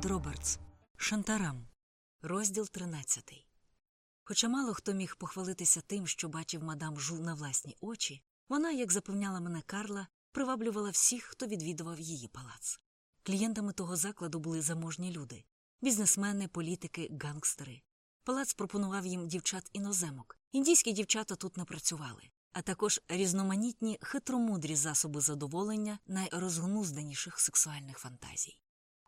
Девід Робертс Шантарам, розділ 13. Хоча мало хто міг похвалитися тим, що бачив мадам Жу на власні очі, вона, як запевняла мене Карла, приваблювала всіх, хто відвідував її палац. Клієнтами того закладу були заможні люди бізнесмени, політики, гангстери. Палац пропонував їм дівчат іноземок. Індійські дівчата тут не працювали, а також різноманітні хитромудрі засоби задоволення найрозгнузданіших сексуальних фантазій.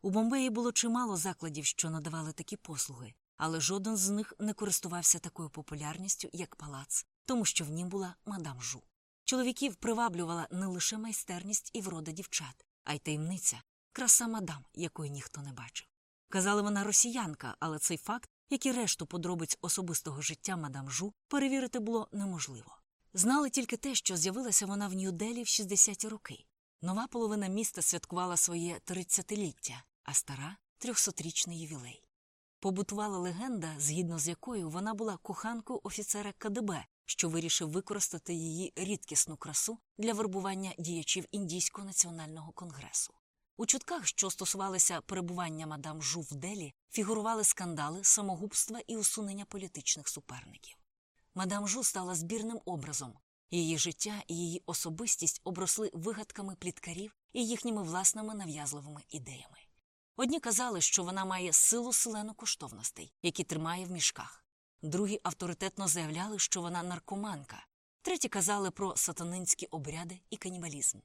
У Бомбеї було чимало закладів, що надавали такі послуги, але жоден з них не користувався такою популярністю, як палац, тому що в нім була мадам Жу. Чоловіків приваблювала не лише майстерність і врода дівчат, а й таємниця, краса мадам, якої ніхто не бачив. Казали вона росіянка, але цей факт, як і решту подробиць особистого життя мадам Жу, перевірити було неможливо. Знали тільки те, що з'явилася вона в Нью-Делі в 60-ті роки. Нова половина міста святкувала своє 30-ліття, а стара трьохсотрічний ювілей. Побутувала легенда, згідно з якою вона була коханкою офіцера КДБ, що вирішив використати її рідкісну красу для вербування діячів індійського національного конгресу. У чутках, що стосувалися перебування мадам Жу в Делі, фігурували скандали, самогубства і усунення політичних суперників. Мадам Жу стала збірним образом. Її життя і її особистість обросли вигадками пліткарів і їхніми власними нав'язливими ідеями. Одні казали, що вона має силу селену коштовностей, які тримає в мішках. Другі авторитетно заявляли, що вона наркоманка. Треті казали про сатанинські обряди і канібалізм.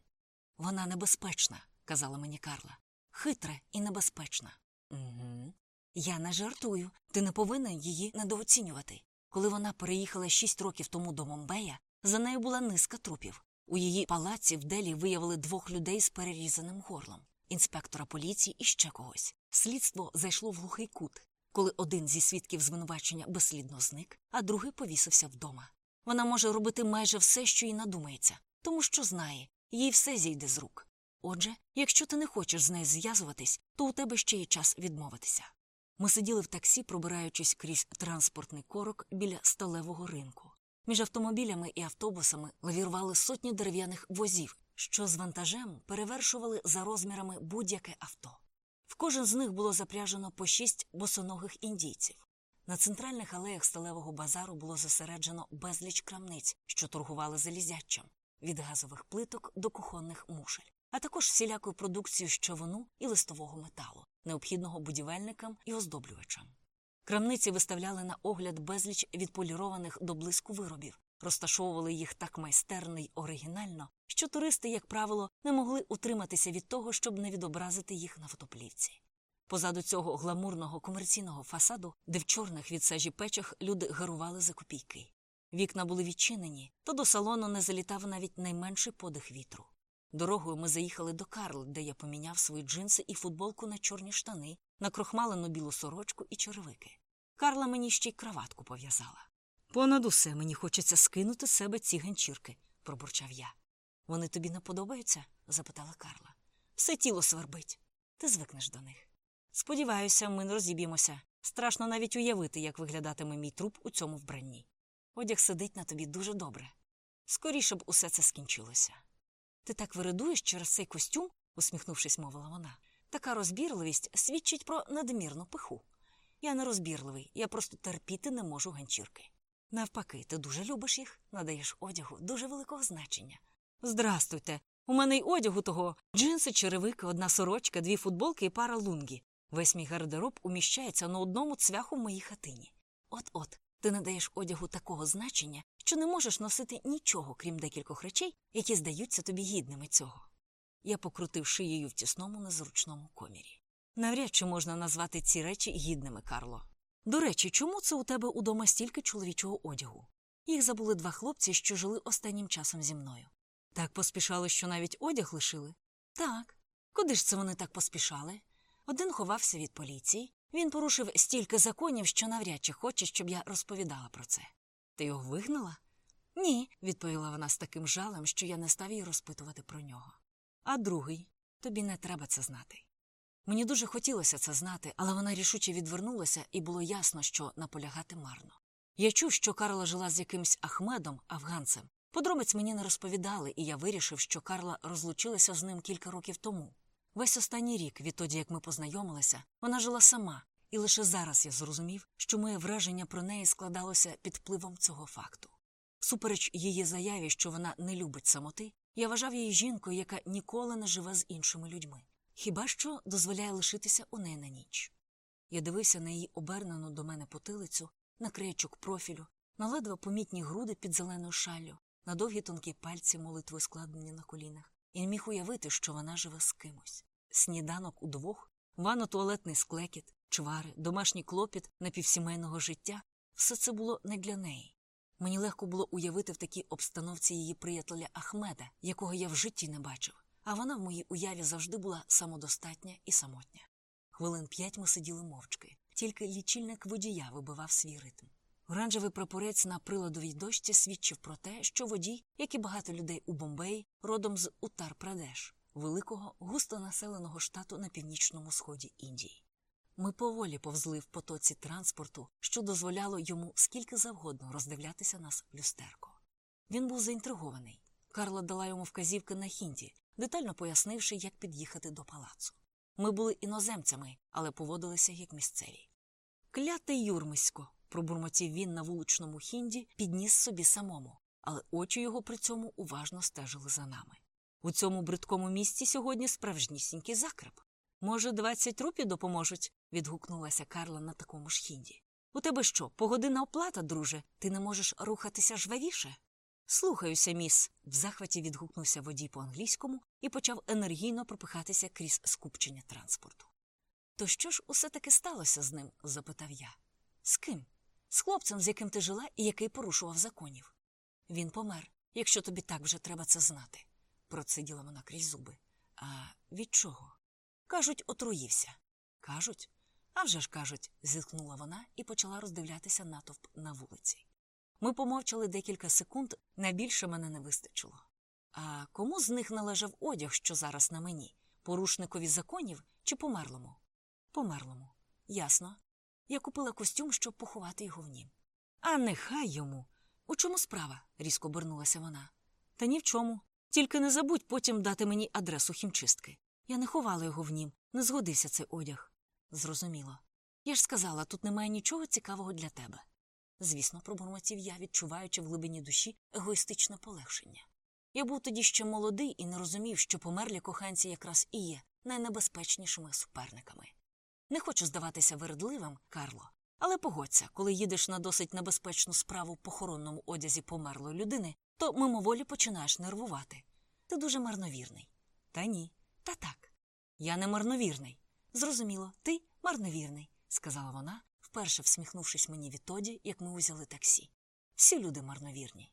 Вона небезпечна, казала мені Карла, хитра і небезпечна. Угу. Я не жартую, ти не повинен її недооцінювати. Коли вона переїхала шість років тому до Момбея, за нею була низка трупів. У її палаці в Делі виявили двох людей з перерізаним горлом, інспектора поліції і ще когось. Слідство зайшло в глухий кут, коли один зі свідків звинувачення безслідно зник, а другий повісився вдома. Вона може робити майже все, що їй надумається, тому що знає, їй все зійде з рук. Отже, якщо ти не хочеш з нею зв'язуватись, то у тебе ще є час відмовитися. Ми сиділи в таксі, пробираючись крізь транспортний корок біля сталевого ринку. Між автомобілями і автобусами лавірували сотні дерев'яних возів, що з вантажем перевершували за розмірами будь-яке авто. В кожен з них було запряжено по шість босоногих індійців. На центральних алеях сталевого базару було зосереджено безліч крамниць, що торгували залізячим, від газових плиток до кухонних мушель, а також всілякою продукцією з човуну і листового металу, необхідного будівельникам і оздоблювачам. Крамниці виставляли на огляд безліч відполірованих до блиску виробів, розташовували їх так майстерно й оригінально, що туристи, як правило, не могли утриматися від того, щоб не відобразити їх на фотоплівці. Позаду цього гламурного комерційного фасаду, де в чорних від сажі печах люди гарували за копійки. Вікна були відчинені, то до салону не залітав навіть найменший подих вітру. Дорогою ми заїхали до Карл, де я поміняв свої джинси і футболку на чорні штани, на крохмалену білу сорочку і черевики. Карла мені ще й краватку пов'язала. Понад усе мені хочеться скинути з себе ці ганчірки, пробурчав я. Вони тобі не подобаються? запитала Карла. Все тіло свербить. Ти звикнеш до них. Сподіваюся, ми не розіб'ємося. Страшно навіть уявити, як виглядатиме мій труп у цьому вбранні. Одяг сидить на тобі дуже добре. Скоріше б усе це скінчилося. Ти так виридуєш через цей костюм, усміхнувшись, мовила вона. Така розбірливість свідчить про надмірну пиху. Я не розбірливий, я просто терпіти не можу ганчірки. Навпаки, ти дуже любиш їх, надаєш одягу дуже великого значення. Здрастуйте. У мене й одягу того джинси, черевики, одна сорочка, дві футболки і пара лунгі. Весь мій гардероб уміщається на одному цвяху в моїй хатині. От от, ти надаєш одягу такого значення, що не можеш носити нічого, крім декількох речей, які здаються тобі гідними цього. Я покрутив шиєю в тісному незручному комірі. Навряд чи можна назвати ці речі гідними, Карло. До речі, чому це у тебе удома стільки чоловічого одягу? Їх забули два хлопці, що жили останнім часом зі мною. Так поспішали, що навіть одяг лишили? Так. Куди ж це вони так поспішали? Один ховався від поліції, він порушив стільки законів, що навряд чи хоче, щоб я розповідала про це. Ти його вигнала? Ні, відповіла вона з таким жалем, що я не став їй розпитувати про нього. А другий тобі не треба це знати. Мені дуже хотілося це знати, але вона рішуче відвернулася, і було ясно, що наполягати марно. Я чув, що Карла жила з якимсь Ахмедом, афганцем. Подробиць мені не розповідали, і я вирішив, що Карла розлучилася з ним кілька років тому. Весь останній рік, відтоді як ми познайомилися, вона жила сама, і лише зараз я зрозумів, що моє враження про неї складалося під впливом цього факту. Супереч її заяві, що вона не любить самоти, я вважав її жінкою, яка ніколи не живе з іншими людьми, хіба що дозволяє лишитися у неї на ніч. Я дивився на її обернену до мене потилицю, на краєчок профілю, на ледве помітні груди під зеленою шаллю, на довгі тонкі пальці молитви складені на колінах, і не міг уявити, що вона живе з кимось. Сніданок удвох, ванно-туалетний склекіт, чвари, домашній клопіт напівсімейного життя все це було не для неї. Мені легко було уявити в такій обстановці її приятеля Ахмеда, якого я в житті не бачив, а вона в моїй уяві завжди була самодостатня і самотня. Хвилин п'ять ми сиділи мовчки, тільки лічильник водія вибивав свій ритм. Оранжевий прапорець на приладовій дошці свідчив про те, що водій, як і багато людей у Бомбеї, родом з Утар-Прадеш, великого густонаселеного штату на північному сході Індії. Ми поволі повзли в потоці транспорту, що дозволяло йому скільки завгодно роздивлятися нас в люстерко. Він був заінтригований. Карла дала йому вказівки на хінді, детально пояснивши, як під'їхати до палацу. Ми були іноземцями, але поводилися як місцеві. Клятий юрмисько, пробурмотів він на вуличному хінді, підніс собі самому, але очі його при цьому уважно стежили за нами. У цьому бридкому місці сьогодні справжнісінький закреп. Може, двадцять рупів допоможуть? відгукнулася Карла на такому ж хінді. У тебе що, погодинна оплата, друже? Ти не можеш рухатися жвавіше? Слухаюся, міс. В захваті відгукнувся водій по англійському і почав енергійно пропихатися крізь скупчення транспорту. То що ж усе таки сталося з ним? запитав я. З ким? З хлопцем, з яким ти жила і який порушував законів. Він помер, якщо тобі так вже треба це знати, проциділа вона крізь зуби. А від чого? Кажуть, отруївся. Кажуть? А вже ж кажуть, зіткнула вона і почала роздивлятися натовп на вулиці. Ми помовчали декілька секунд, найбільше мене не вистачило. А кому з них належав одяг, що зараз на мені? Порушникові законів чи померлому? Померлому. Ясно. Я купила костюм, щоб поховати його в нім. А нехай йому. У чому справа? різко обернулася вона. Та ні в чому. Тільки не забудь потім дати мені адресу хімчистки. Я не ховала його в нім, не згодився цей одяг. Зрозуміло. Я ж сказала, тут немає нічого цікавого для тебе. Звісно, пробурмотів я, відчуваючи в глибині душі егоїстичне полегшення. Я був тоді ще молодий і не розумів, що померлі коханці якраз і є найнебезпечнішими суперниками. Не хочу здаватися вередливим, Карло, але погодься, коли їдеш на досить небезпечну справу в похоронному одязі померлої людини, то мимоволі починаєш нервувати. Ти дуже марновірний. Та ні, та так. Я не марновірний. Зрозуміло, ти марновірний, сказала вона, вперше всміхнувшись мені відтоді, як ми узяли таксі. Всі люди марновірні.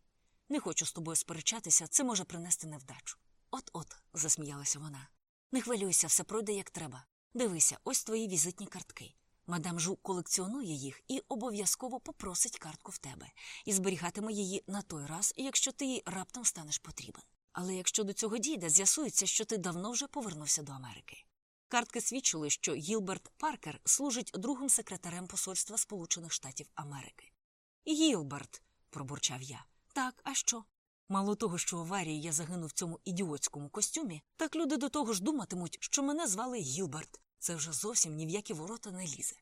Не хочу з тобою сперечатися, це може принести невдачу. От от, засміялася вона. Не хвилюйся, все пройде як треба. Дивися, ось твої візитні картки. Мадам Жу колекціонує їх і обов'язково попросить картку в тебе і зберігатиме її на той раз, якщо ти їй раптом станеш потрібен. Але якщо до цього дійде, з'ясується, що ти давно вже повернувся до Америки. Картки свідчили, що Гілберт Паркер служить другим секретарем Посольства Сполучених Штатів Америки. Гілберт, пробурчав я. Так, а що? Мало того, що в аварії я загинув в цьому ідіотському костюмі, так люди до того ж думатимуть, що мене звали Гілберт. Це вже зовсім ні в які ворота не лізе.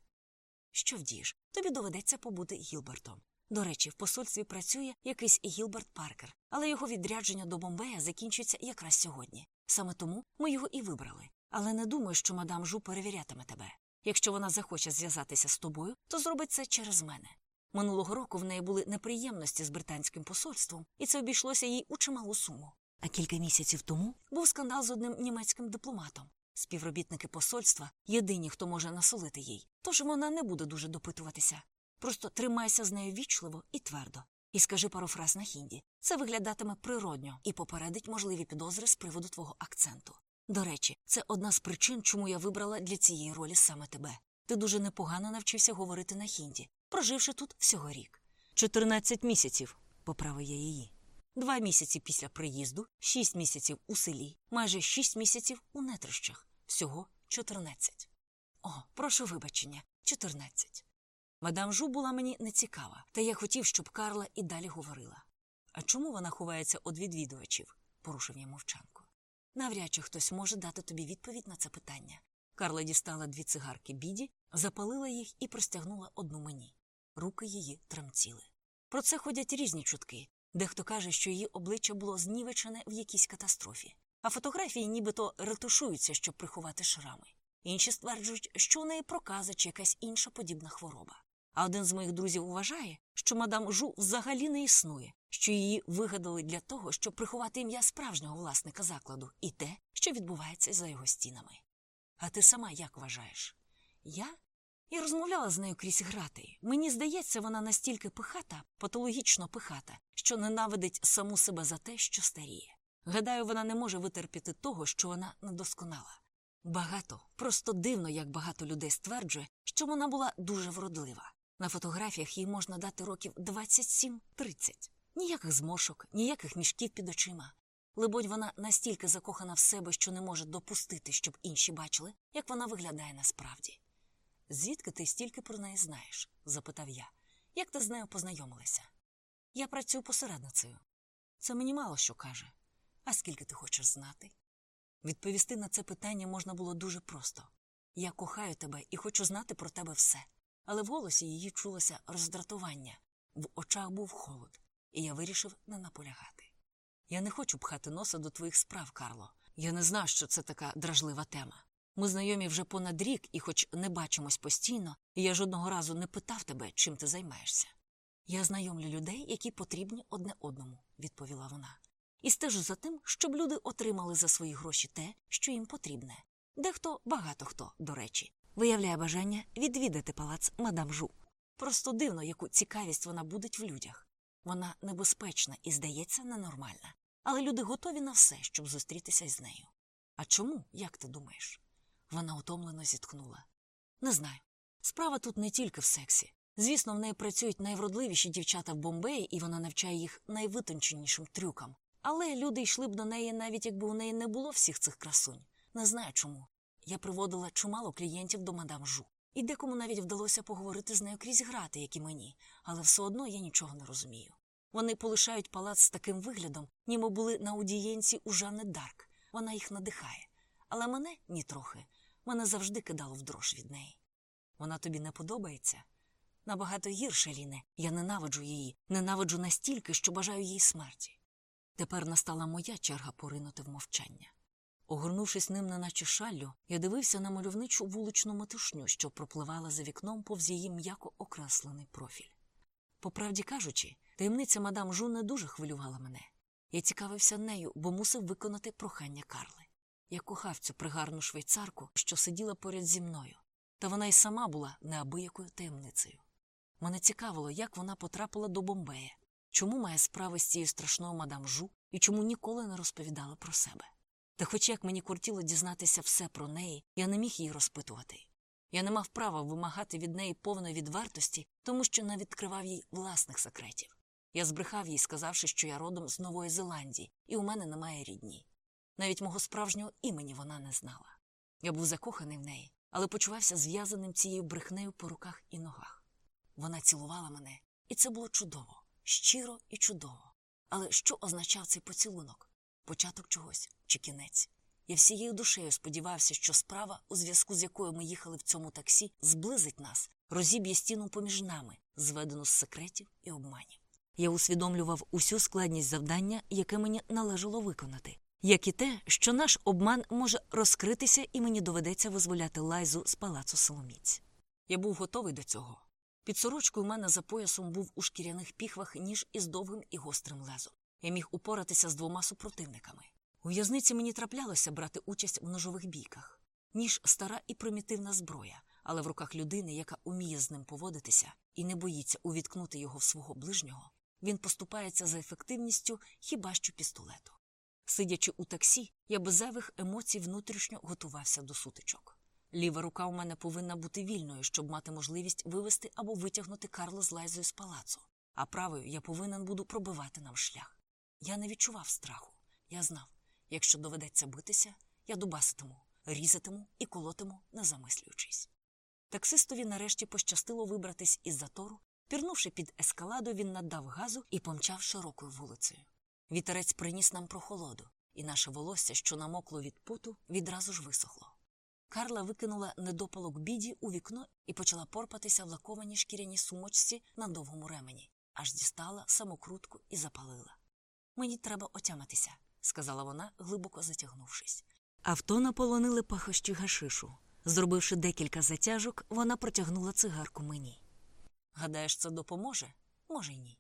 Що вдієш? Тобі доведеться побути Гілбертом. До речі, в посольстві працює якийсь Гілберт Паркер, але його відрядження до Бомбея закінчиться якраз сьогодні. Саме тому ми його і вибрали. Але не думаю, що мадам Жу перевірятиме тебе. Якщо вона захоче зв'язатися з тобою, то зробить це через мене. Минулого року в неї були неприємності з британським посольством, і це обійшлося їй у чималу суму. А кілька місяців тому був скандал з одним німецьким дипломатом. Співробітники посольства єдині, хто може насолити їй, тож вона не буде дуже допитуватися. Просто тримайся з нею вічливо і твердо. І скажи пару фраз на хінді. Це виглядатиме природньо і попередить можливі підозри з приводу твого акценту. До речі, це одна з причин, чому я вибрала для цієї ролі саме тебе. Ти дуже непогано навчився говорити на хінді, проживши тут всього рік. Чотирнадцять місяців, поправив я її. Два місяці після приїзду, шість місяців у селі, майже шість місяців у нетрищах. Всього чотирнадцять. О, прошу вибачення, чотирнадцять. Мадам Жу була мені нецікава, та я хотів, щоб Карла і далі говорила. А чому вона ховається від відвідувачів? порушив я мовчанку. Навряд чи хтось може дати тобі відповідь на це питання. Карла дістала дві цигарки біді, запалила їх і простягнула одну мені. Руки її тремтіли. Про це ходять різні чутки. Дехто каже, що її обличчя було знівечене в якійсь катастрофі, а фотографії нібито ретушуються, щоб приховати шрами. Інші стверджують, що у неї проказа чи якась інша подібна хвороба. А один з моїх друзів вважає, що мадам Жу взагалі не існує, що її вигадали для того, щоб приховати ім'я справжнього власника закладу і те, що відбувається за його стінами. А ти сама як вважаєш? Я? Я розмовляла з нею крізь грати. Мені здається, вона настільки пихата, патологічно пихата, що ненавидить саму себе за те, що старіє. Гадаю, вона не може витерпіти того, що вона недосконала. Багато, просто дивно, як багато людей стверджує, що вона була дуже вродлива. На фотографіях їй можна дати років 27-30. Ніяких зморшок, ніяких мішків під очима. Либонь, вона настільки закохана в себе, що не може допустити, щоб інші бачили, як вона виглядає насправді. Звідки ти стільки про неї знаєш? запитав я. Як ти з нею познайомилася? Я працюю посередницею. Це мені мало що каже. А скільки ти хочеш знати? Відповісти на це питання можна було дуже просто. Я кохаю тебе і хочу знати про тебе все. Але в голосі її чулося роздратування, в очах був холод, і я вирішив не наполягати. Я не хочу пхати носа до твоїх справ, Карло. Я не знав, що це така дражлива тема. Ми знайомі вже понад рік, і, хоч не бачимось постійно, я жодного разу не питав тебе, чим ти займаєшся. Я знайомлю людей, які потрібні одне одному, відповіла вона, і стежу за тим, щоб люди отримали за свої гроші те, що їм потрібне. Дехто, багато хто, до речі, виявляє бажання відвідати палац мадам Жу. Просто дивно, яку цікавість вона будить в людях. Вона небезпечна і, здається, ненормальна. Але люди готові на все, щоб зустрітися з нею. А чому, як ти думаєш? Вона утомлено зітхнула. Не знаю. Справа тут не тільки в сексі. Звісно, в неї працюють найвродливіші дівчата в Бомбеї, і вона навчає їх найвитонченішим трюкам. Але люди йшли б до неї, навіть якби у неї не було всіх цих красунь. Не знаю чому. Я приводила чимало клієнтів до мадам Жу. І декому навіть вдалося поговорити з нею крізь грати, як і мені, але все одно я нічого не розумію. Вони полишають палац з таким виглядом, ніби були на аудієнці у Жанни Дарк. Вона їх надихає. Але мене нітрохи. Мене завжди кидало в дрож від неї. Вона тобі не подобається? Набагато гірше, Ліне. Я ненавиджу її, ненавиджу настільки, що бажаю їй смерті. Тепер настала моя черга поринути в мовчання. Огорнувшись ним, неначе шаллю, я дивився на мальовничу вуличну метушню, що пропливала за вікном повз її м'яко окреслений профіль. По правді кажучи, таємниця мадам Жу не дуже хвилювала мене. Я цікавився нею, бо мусив виконати прохання Карли. Я кохав цю пригарну швейцарку, що сиділа поряд зі мною, та вона й сама була неабиякою таємницею. Мене цікавило, як вона потрапила до Бомбея, чому має справи з цією страшною мадам Жу і чому ніколи не розповідала про себе. Та, хоч як мені кортіло дізнатися все про неї, я не міг її розпитувати. Я не мав права вимагати від неї повної відвертості, тому що не відкривав їй власних секретів. Я збрехав їй, сказавши, що я родом з Нової Зеландії, і у мене немає рідні. Навіть мого справжнього імені вона не знала. Я був закоханий в неї, але почувався зв'язаним цією брехнею по руках і ногах. Вона цілувала мене, і це було чудово, щиро і чудово. Але що означав цей поцілунок? Початок чогось чи кінець? Я всією душею сподівався, що справа, у зв'язку з якою ми їхали в цьому таксі, зблизить нас, розіб'є стіну поміж нами, зведену з секретів і обманів. Я усвідомлював усю складність завдання, яке мені належало виконати, як і те, що наш обман може розкритися, і мені доведеться визволяти лайзу з палацу Соломіць. Я був готовий до цього. Під сорочкою у мене за поясом був у шкіряних піхвах ніж із довгим і гострим лезом. Я міг упоратися з двома супротивниками. У в'язниці мені траплялося брати участь в ножових бійках. Ніж стара і примітивна зброя, але в руках людини, яка уміє з ним поводитися і не боїться увіткнути його в свого ближнього, він поступається за ефективністю хіба що пістолету. Сидячи у таксі, я без зайвих емоцій внутрішньо готувався до сутичок. Ліва рука у мене повинна бути вільною, щоб мати можливість вивести або витягнути Карло з лайзою з палацу, а правою я повинен буду пробивати нам шлях. Я не відчував страху. Я знав, якщо доведеться битися, я дубаситиму, різатиму і колотиму, не замислюючись. Таксистові нарешті пощастило вибратись із затору. Пірнувши під ескаладу, він наддав газу і помчав широкою вулицею. Вітерець приніс нам прохолоду. і наше волосся, що намокло від поту, відразу ж висохло. Карла викинула недопалок біді у вікно і почала порпатися в лакованій шкіряній сумочці на довгому ремені, аж дістала самокрутку і запалила. Мені треба отямитися, сказала вона, глибоко затягнувшись. Авто наполонили пахощі гашишу. Зробивши декілька затяжок, вона протягнула цигарку мені. Гадаєш, це допоможе? Може, й ні.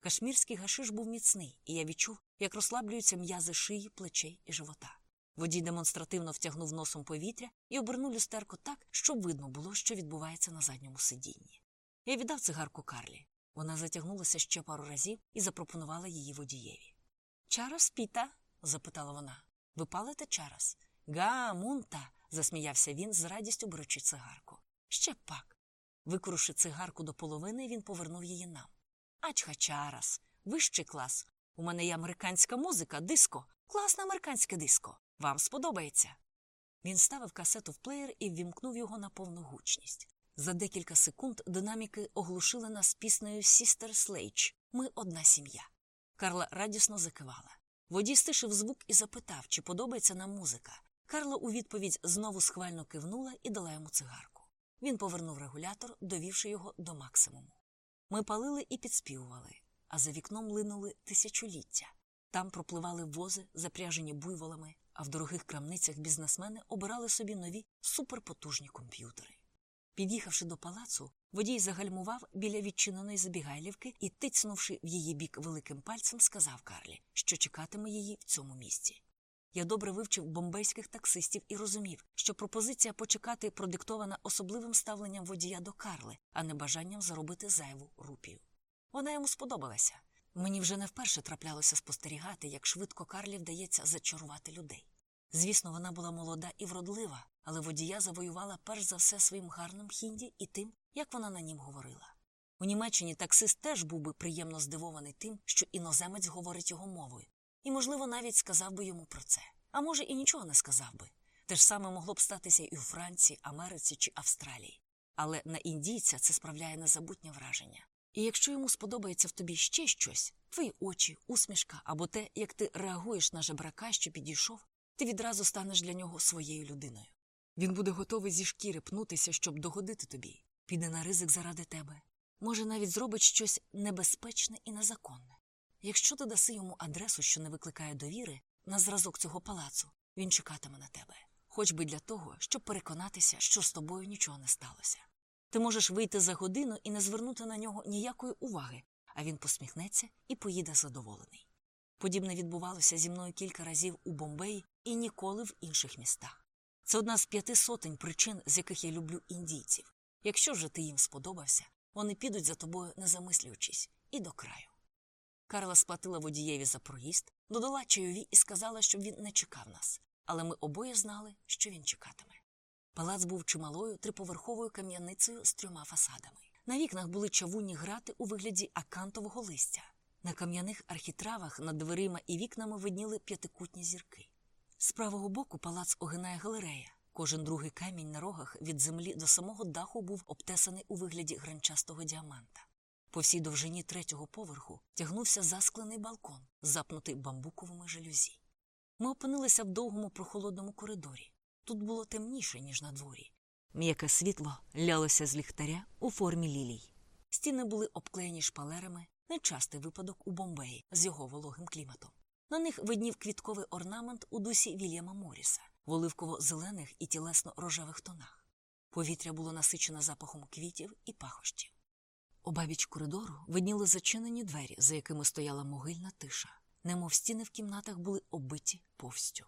Кашмірський гашиш був міцний, і я відчув, як розслаблюються м'язи шиї, плечей і живота. Водій демонстративно втягнув носом повітря і обернув люстерко так, щоб видно було, що відбувається на задньому сидінні. Я віддав цигарку Карлі. Вона затягнулася ще пару разів і запропонувала її водієві. Чарос піта? запитала вона. Ви палите чарос? Га, мунта. засміявся він, з радістю беручи цигарку. Ще пак. Викоривши цигарку до половини, він повернув її нам. Ачха чарас, вищий клас. У мене є американська музика, диско, класне американське диско. Вам сподобається. Він ставив касету в плеєр і ввімкнув його на повну гучність. За декілька секунд динаміки оглушили нас піснею Сістер Слейч. Ми одна сім'я. Карла радісно закивала. Водій стишив звук і запитав, чи подобається нам музика. Карла у відповідь знову схвально кивнула і дала йому цигарку. Він повернув регулятор, довівши його до максимуму. Ми палили і підспівували, а за вікном линули тисячоліття. Там пропливали вози, запряжені буйволами, а в дорогих крамницях бізнесмени обирали собі нові суперпотужні комп'ютери. Під'їхавши до палацу, водій загальмував біля відчиненої забігайлівки і, тицнувши в її бік великим пальцем, сказав Карлі, що чекатиме її в цьому місці. Я добре вивчив бомбейських таксистів і розумів, що пропозиція почекати продиктована особливим ставленням водія до Карли, а не бажанням заробити зайву рупію. Вона йому сподобалася. Мені вже не вперше траплялося спостерігати, як швидко Карлі вдається зачарувати людей. Звісно, вона була молода і вродлива, але водія завоювала перш за все своїм гарним хінді і тим, як вона на нім говорила. У Німеччині таксист теж був би приємно здивований тим, що іноземець говорить його мовою, і, можливо, навіть сказав би йому про це. А може, і нічого не сказав би. Те ж саме могло б статися і у Франції, Америці чи Австралії. Але на індійця це справляє незабутнє враження. І якщо йому сподобається в тобі ще щось, твої очі, усмішка або те, як ти реагуєш на жебрака, що підійшов, ти відразу станеш для нього своєю людиною. Він буде готовий зі шкіри пнутися, щоб догодити тобі, піде на ризик заради тебе. Може, навіть зробить щось небезпечне і незаконне. Якщо ти даси йому адресу, що не викликає довіри, на зразок цього палацу, він чекатиме на тебе, хоч би для того, щоб переконатися, що з тобою нічого не сталося. Ти можеш вийти за годину і не звернути на нього ніякої уваги, а він посміхнеться і поїде задоволений. Подібне відбувалося зі мною кілька разів у Бомбеї і ніколи в інших містах. Це одна з п'яти сотень причин, з яких я люблю індійців. Якщо вже ти їм сподобався, вони підуть за тобою, не замислюючись, і до краю. Карла сплатила водієві за проїзд, додала чайові і сказала, щоб він не чекав нас, але ми обоє знали, що він чекатиме. Палац був чималою триповерховою кам'яницею з трьома фасадами. На вікнах були чавунні грати у вигляді акантового листя. На кам'яних архітравах над дверима і вікнами видніли п'ятикутні зірки. З правого боку палац огинає галерея. Кожен другий камінь на рогах від землі до самого даху був обтесаний у вигляді гранчастого діаманта. По всій довжині третього поверху тягнувся засклений балкон, запнутий бамбуковими жалюзі. Ми опинилися в довгому прохолодному коридорі. Тут було темніше, ніж на дворі. М'яке світло лялося з ліхтаря у формі лілій. Стіни були обклеєні шпалерами, нечастий випадок у Бомбеї з його вологим кліматом. На них виднів квітковий орнамент у дусі Вільяма Моріса в оливково-зелених і тілесно рожевих тонах. Повітря було насичене запахом квітів і пахощів. Обабіч коридору видніли зачинені двері, за якими стояла могильна тиша, немов стіни в кімнатах були оббиті повстю.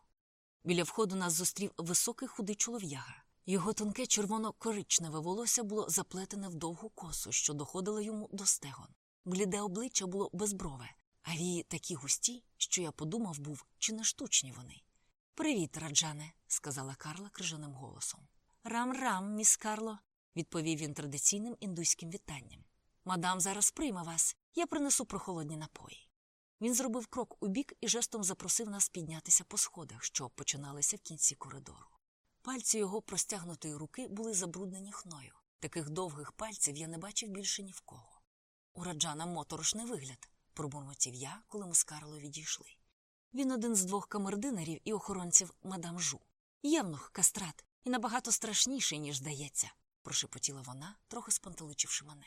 Біля входу нас зустрів високий худий чолов'яга. Його тонке червоно-коричневе волосся було заплетене в довгу косу, що доходило йому до стегон. Бліде обличчя було безброве, а вії такі густі, що я подумав був, чи не штучні вони. Привіт, раджане, сказала Карла крижаним голосом. Рам-рам, міс Карло, відповів він традиційним індуським вітанням. Мадам зараз прийме вас, я принесу прохолодні напої. Він зробив крок у бік і жестом запросив нас піднятися по сходах, що починалися в кінці коридору. Пальці його простягнутої руки були забруднені хною. Таких довгих пальців я не бачив більше ні в кого. У раджана моторошний вигляд, пробурмотів я, коли ми з Карлою відійшли. Він один з двох камердинерів і охоронців мадам Жу. Євнух, кастрат, і набагато страшніший, ніж здається, прошепотіла вона, трохи спантеличивши мене.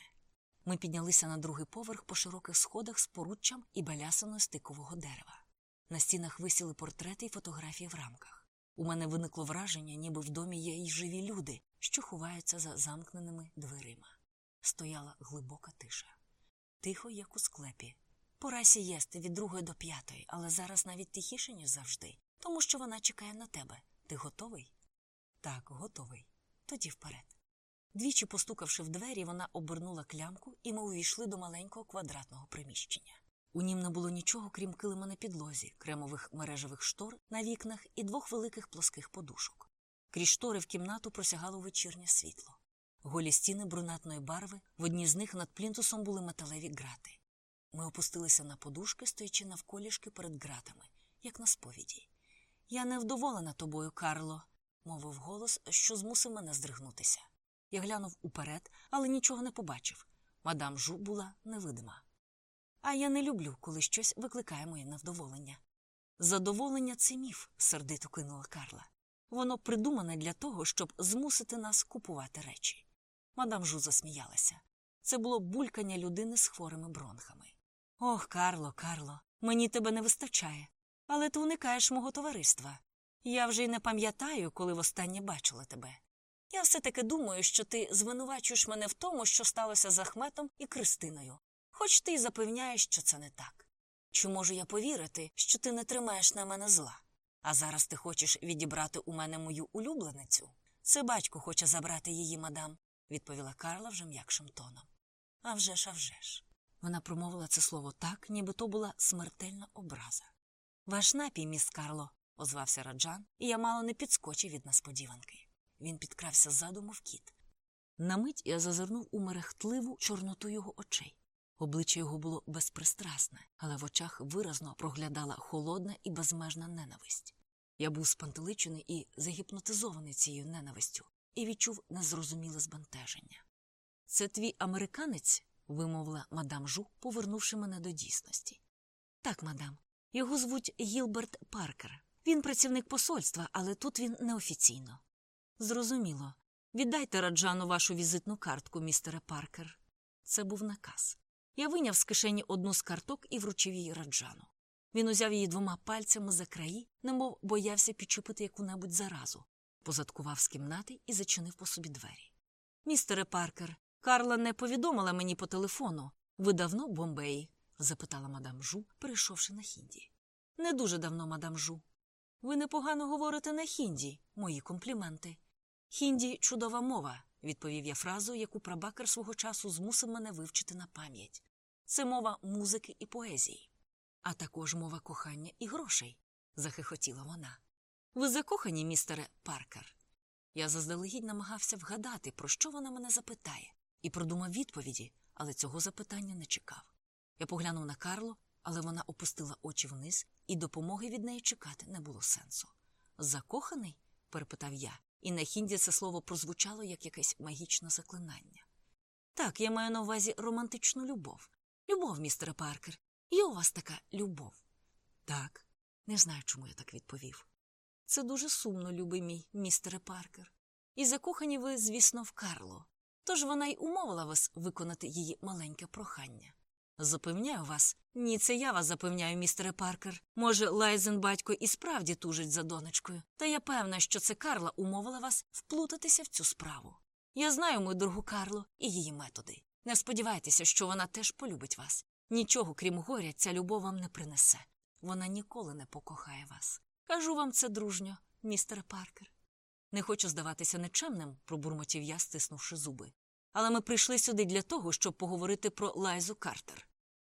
Ми піднялися на другий поверх по широких сходах з поруччям і балясиною стикового дерева. На стінах висіли портрети і фотографії в рамках. У мене виникло враження, ніби в домі є й живі люди, що ховаються за замкненими дверима. Стояла глибока тиша. Тихо, як у склепі. Пора сієсти від другої до п'ятої, але зараз навіть тихіше, ніж завжди, тому що вона чекає на тебе. Ти готовий? Так, готовий. Тоді вперед. Двічі постукавши в двері, вона обернула клямку, і ми увійшли до маленького квадратного приміщення. У нім не було нічого, крім килима на підлозі, кремових мережевих штор на вікнах і двох великих плоских подушок. Крізь штори в кімнату просягало вечірнє світло. Голі стіни брунатної барви, в одній з них над плінтусом були металеві грати. Ми опустилися на подушки, стоячи навколішки перед ґратами, як на сповіді. Я не вдоволена тобою, Карло, мовив голос, що змусив мене здригнутися. Я глянув уперед, але нічого не побачив. Мадам Жу була невидима. А я не люблю, коли щось викликає моє невдоволення. Задоволення це міф, сердито кинула Карла. Воно придумане для того, щоб змусити нас купувати речі. Мадам Жу засміялася. Це було булькання людини з хворими бронхами. Ох, Карло, Карло, мені тебе не вистачає, але ти уникаєш мого товариства. Я вже й не пам'ятаю, коли востаннє бачила тебе. Я все таки думаю, що ти звинувачуєш мене в тому, що сталося з Ахметом і Кристиною, хоч ти й запевняєш, що це не так. Чи можу я повірити, що ти не тримаєш на мене зла? А зараз ти хочеш відібрати у мене мою улюбленицю? Це батько хоче забрати її, мадам, відповіла Карла вже м'якшим тоном. «А вже ж, а вже ж». Вона промовила це слово так, ніби то була смертельна образа. Ваш напій, міс Карло, озвався Раджан, і я мало не підскочив від несподіванки. Він підкрався ззаду, мов кіт. На мить я зазирнув у мерехтливу чорноту його очей. Обличчя його було безпристрасне, але в очах виразно проглядала холодна і безмежна ненависть. Я був спантеличений і загіпнотизований цією ненавистю і відчув незрозуміле збентеження. Це твій американець? вимовила мадам Жу, повернувши мене до дійсності. Так, мадам, його звуть Гілберт Паркер. Він працівник посольства, але тут він неофіційно. Зрозуміло. Віддайте раджану вашу візитну картку, містере Паркер. Це був наказ. Я виняв з кишені одну з карток і вручив її раджану. Він узяв її двома пальцями за краї, немов боявся підчепити яку-небудь заразу, позадкував з кімнати і зачинив по собі двері. Містере Паркер, Карла не повідомила мені по телефону. Ви давно в Бомбеї? запитала мадам Жу, перейшовши на хінді. Не дуже давно, мадам Жу. Ви непогано говорите на хінді, мої компліменти. Хінді чудова мова, відповів я фразу, яку прабакер свого часу змусив мене вивчити на пам'ять. Це мова музики і поезії, а також мова кохання і грошей, захихотіла вона. Ви закохані, містере Паркер? Я заздалегідь намагався вгадати, про що вона мене запитає, і продумав відповіді, але цього запитання не чекав. Я поглянув на Карло, але вона опустила очі вниз, і допомоги від неї чекати не було сенсу. Закоханий? перепитав я, і на хінді це слово прозвучало як якесь магічне заклинання. Так, я маю на увазі романтичну любов. Любов, містере Паркер. Є у вас така любов? Так, не знаю, чому я так відповів. Це дуже сумно, любий мій, містере Паркер. І закохані ви, звісно, в Карло. Тож вона й умовила вас виконати її маленьке прохання. Запевняю вас, ні, це я вас запевняю, містере Паркер. Може, Лайзен батько і справді тужить за донечкою, та я певна, що це Карла умовила вас вплутатися в цю справу. Я знаю мою дорогу Карло і її методи. Не сподівайтеся, що вона теж полюбить вас. Нічого, крім горя, ця любов вам не принесе. Вона ніколи не покохає вас. Кажу вам це дружньо, містере Паркер. Не хочу здаватися нечемним, пробурмотів я, стиснувши зуби. Але ми прийшли сюди для того, щоб поговорити про Лайзу Картер.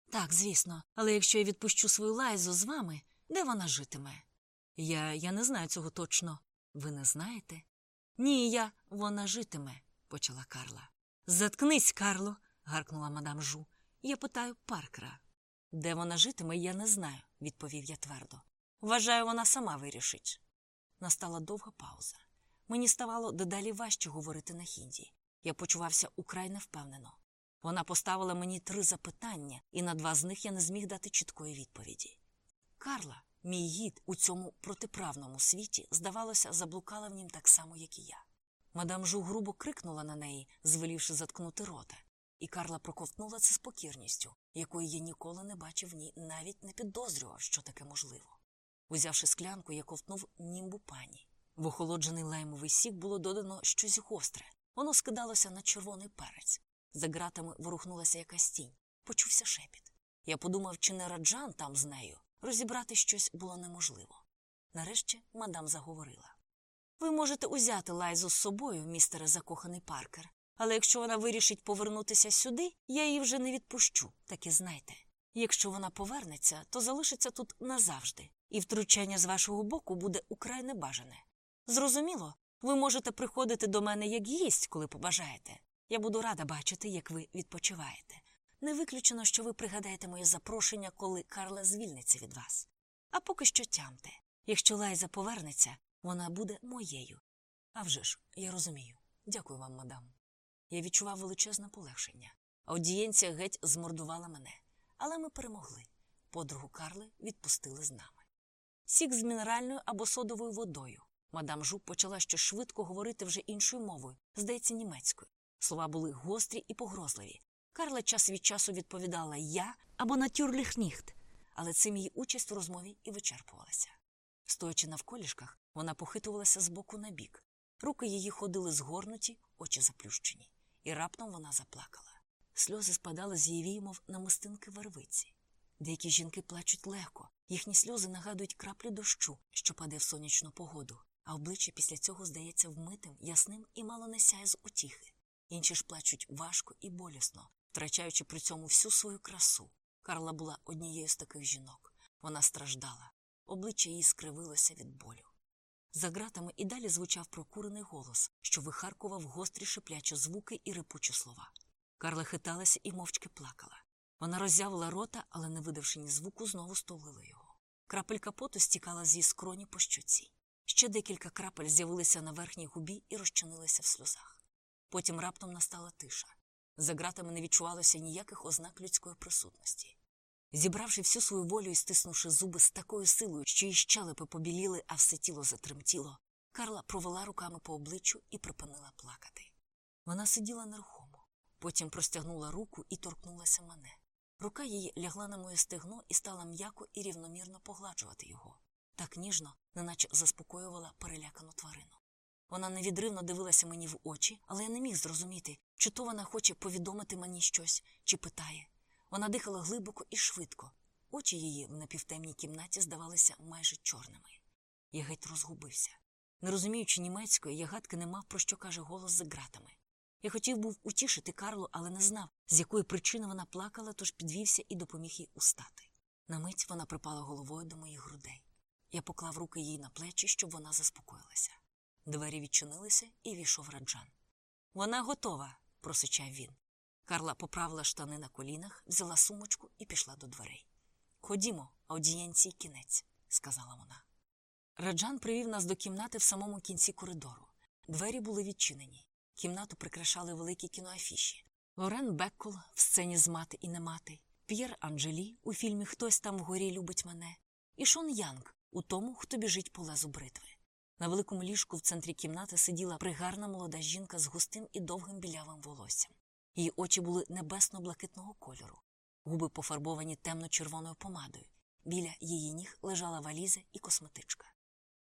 Так, звісно, але якщо я відпущу свою Лайзу з вами, де вона житиме? Я я не знаю цього точно. Ви не знаєте? Ні, я вона житиме, почала Карла. Заткнись, Карло, гаркнула мадам Жу. Я питаю Паркера. Де вона житиме, я не знаю, відповів я твердо. Вважаю, вона сама вирішить. Настала довга пауза. Мені ставало дедалі важче говорити на хінді. Я почувався украй невпевнено. Вона поставила мені три запитання, і на два з них я не зміг дати чіткої відповіді. Карла, Мій гід у цьому протиправному світі, здавалося, заблукала в нім так само, як і я. Мадам Жу грубо крикнула на неї, звелівши заткнути рота, і Карла проковтнула це з покірністю, якої я ніколи не бачив в ній, навіть не підозрював, що таке можливо. Узявши склянку, я ковтнув німбу пані. В охолоджений лаймовий сік було додано щось гостре. Воно скидалося на червоний перець. За ґратами ворухнулася якась тінь. Почувся шепіт. Я подумав, чи не раджан там з нею. Розібрати щось було неможливо. Нарешті мадам заговорила. Ви можете узяти лайзу з собою, містере закоханий паркер, але якщо вона вирішить повернутися сюди, я її вже не відпущу, так і знайте. Якщо вона повернеться, то залишиться тут назавжди, і втручання з вашого боку буде украй небажане. Зрозуміло, ви можете приходити до мене як гість, коли побажаєте. Я буду рада бачити, як ви відпочиваєте. Не виключено, що ви пригадаєте моє запрошення, коли Карла звільниться від вас. А поки що тямте. Якщо Лайза повернеться, вона буде моєю. А вже ж, я розумію. Дякую вам, мадам. Я відчував величезне полегшення. Аудієнція геть змордувала мене. Але ми перемогли. Подругу Карли відпустили з нами. Сік з мінеральною або содовою водою. Мадам Жук почала ще швидко говорити вже іншою мовою, здається, німецькою. Слова були гострі і погрозливі. Карла час від часу відповідала я або натюрліхніхт, але цим її участь в розмові і вичерпувалася. Стоячи навколішках, вона похитувалася з боку на бік. Руки її ходили згорнуті, очі заплющені, і раптом вона заплакала. Сльози спадали з її вій, мов намистинки вервиці. Деякі жінки плачуть легко, їхні сльози нагадують краплі дощу, що паде в сонячну погоду, а обличчя після цього здається вмитим, ясним і мало не сяє з утіхи. Інші ж плачуть важко і болісно, втрачаючи при цьому всю свою красу. Карла була однією з таких жінок. Вона страждала, обличчя її скривилося від болю. За ґратами і далі звучав прокурений голос, що вихаркував гострі шиплячі звуки і рипучі слова. Карла хиталася і мовчки плакала. Вона роззявила рота, але, не видавши ні звуку, знову стулила його. Крапелька поту стікала з її скроні по щоці. Ще декілька крапель з'явилися на верхній губі і розчинилися в сльозах. Потім раптом настала тиша. За ґратами не відчувалося ніяких ознак людської присутності. Зібравши всю свою волю і стиснувши зуби з такою силою, що її щелепи побіліли, а все тіло затремтіло, Карла провела руками по обличчю і припинила плакати. Вона сиділа нерухомо, потім простягнула руку і торкнулася мене. Рука її лягла на моє стегно і стала м'яко і рівномірно погладжувати його. Так ніжно, неначе заспокоювала перелякану тварину. Вона невідривно дивилася мені в очі, але я не міг зрозуміти, чи то вона хоче повідомити мені щось, чи питає. Вона дихала глибоко і швидко. Очі її в напівтемній кімнаті здавалися майже чорними. Я геть розгубився. Не розуміючи німецької, я гадки не мав, про що каже голос за ґратами. Я хотів був утішити Карлу, але не знав, з якої причини вона плакала, тож підвівся і допоміг їй устати. На мить вона припала головою до моїх грудей. Я поклав руки їй на плечі, щоб вона заспокоїлася. Двері відчинилися і війшов раджан. Вона готова, просичав він. Карла поправила штани на колінах, взяла сумочку і пішла до дверей. Ходімо, аудієнції кінець, сказала вона. Раджан привів нас до кімнати в самому кінці коридору. Двері були відчинені. Кімнату прикрашали великі кіноафіші. Лорен Беккол в сцені з мати і не мати, П'єр Анджелі у фільмі Хтось там вгорі любить мене, і Шон Янг у тому, хто біжить по лезу бритви. На великому ліжку в центрі кімнати сиділа пригарна молода жінка з густим і довгим білявим волоссям. Її очі були небесно-блакитного кольору, губи пофарбовані темно-червоною помадою. Біля її ніг лежала валіза і косметичка.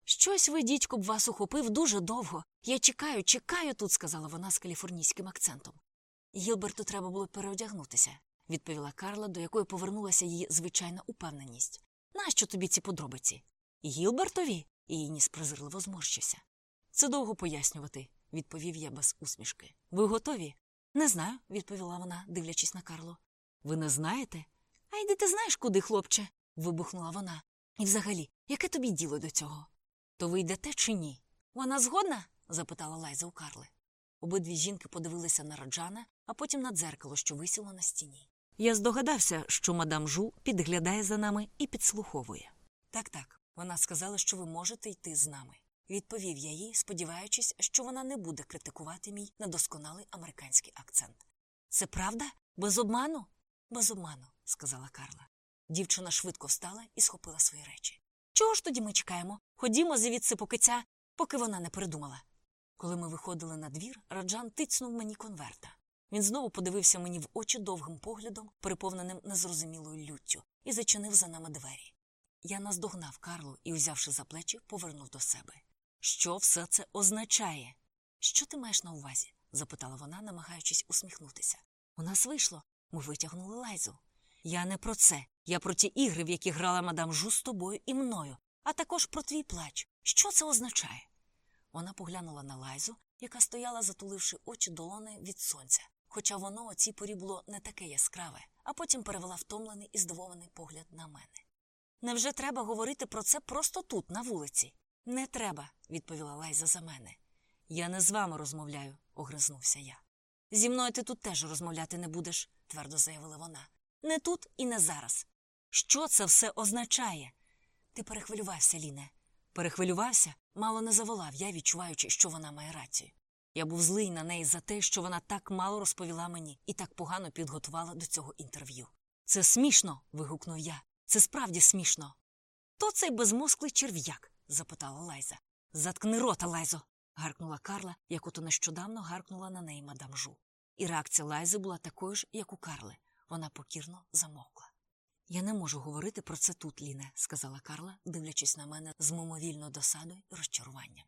Щось ви, дідько, б вас ухопив дуже довго. Я чекаю, чекаю тут, сказала вона з каліфорнійським акцентом. Гілберту треба було переодягнутися, відповіла Карла, до якої повернулася її звичайна упевненість. Нащо тобі ці подробиці? Гілбертові? Її ніс презирливо зморщився. Це довго пояснювати, відповів я без усмішки. Ви готові? Не знаю, відповіла вона, дивлячись на Карлу. Ви не знаєте? А йди ти знаєш куди, хлопче? вибухнула вона. І взагалі, яке тобі діло до цього? То ви йдете чи ні? Вона згодна? запитала Лайза у Карли. Обидві жінки подивилися на раджана, а потім на дзеркало, що висіло на стіні. Я здогадався, що мадам Жу підглядає за нами і підслуховує. Так, так, вона сказала, що ви можете йти з нами. Відповів я їй, сподіваючись, що вона не буде критикувати мій недосконалий американський акцент. Це правда? Без обману? Без обману, сказала Карла. Дівчина швидко встала і схопила свої речі. Чого ж тоді ми чекаємо? Ходімо звідси, поки ця, поки вона не передумала. Коли ми виходили на двір, Раджан тицнув мені конверта. Він знову подивився мені в очі довгим поглядом, переповненим незрозумілою люттю, і зачинив за нами двері. Я наздогнав Карлу і, узявши за плечі, повернув до себе. Що все це означає? Що ти маєш на увазі? запитала вона, намагаючись усміхнутися. У нас вийшло. Ми витягнули лайзу. Я не про це. Я про ті ігри, в які грала мадам Жу з тобою і мною, а також про твій плач. Що це означає? Вона поглянула на лайзу, яка стояла, затуливши очі долони від сонця, хоча воно о цій порі було не таке яскраве, а потім перевела втомлений і здивований погляд на мене. Невже треба говорити про це просто тут, на вулиці? Не треба, відповіла Лайза за мене. Я не з вами розмовляю, огризнувся я. Зі мною ти тут теж розмовляти не будеш, твердо заявила вона. Не тут і не зараз. Що це все означає? Ти перехвилювався, Ліне. Перехвилювався, мало не заволав я, відчуваючи, що вона має рацію. Я був злий на неї за те, що вона так мало розповіла мені і так погано підготувала до цього інтерв'ю. Це смішно. вигукнув я. Це справді смішно. То цей безмозклий черв'як? запитала Лайза. Заткни рота, Лайзо. гаркнула Карла, як ото нещодавно гаркнула на неї мадам Жу. І реакція Лайзи була такою ж, як у Карли. Вона покірно замовкла. Я не можу говорити про це тут, Ліне, сказала Карла, дивлячись на мене з мимовільною досадою і розчаруванням.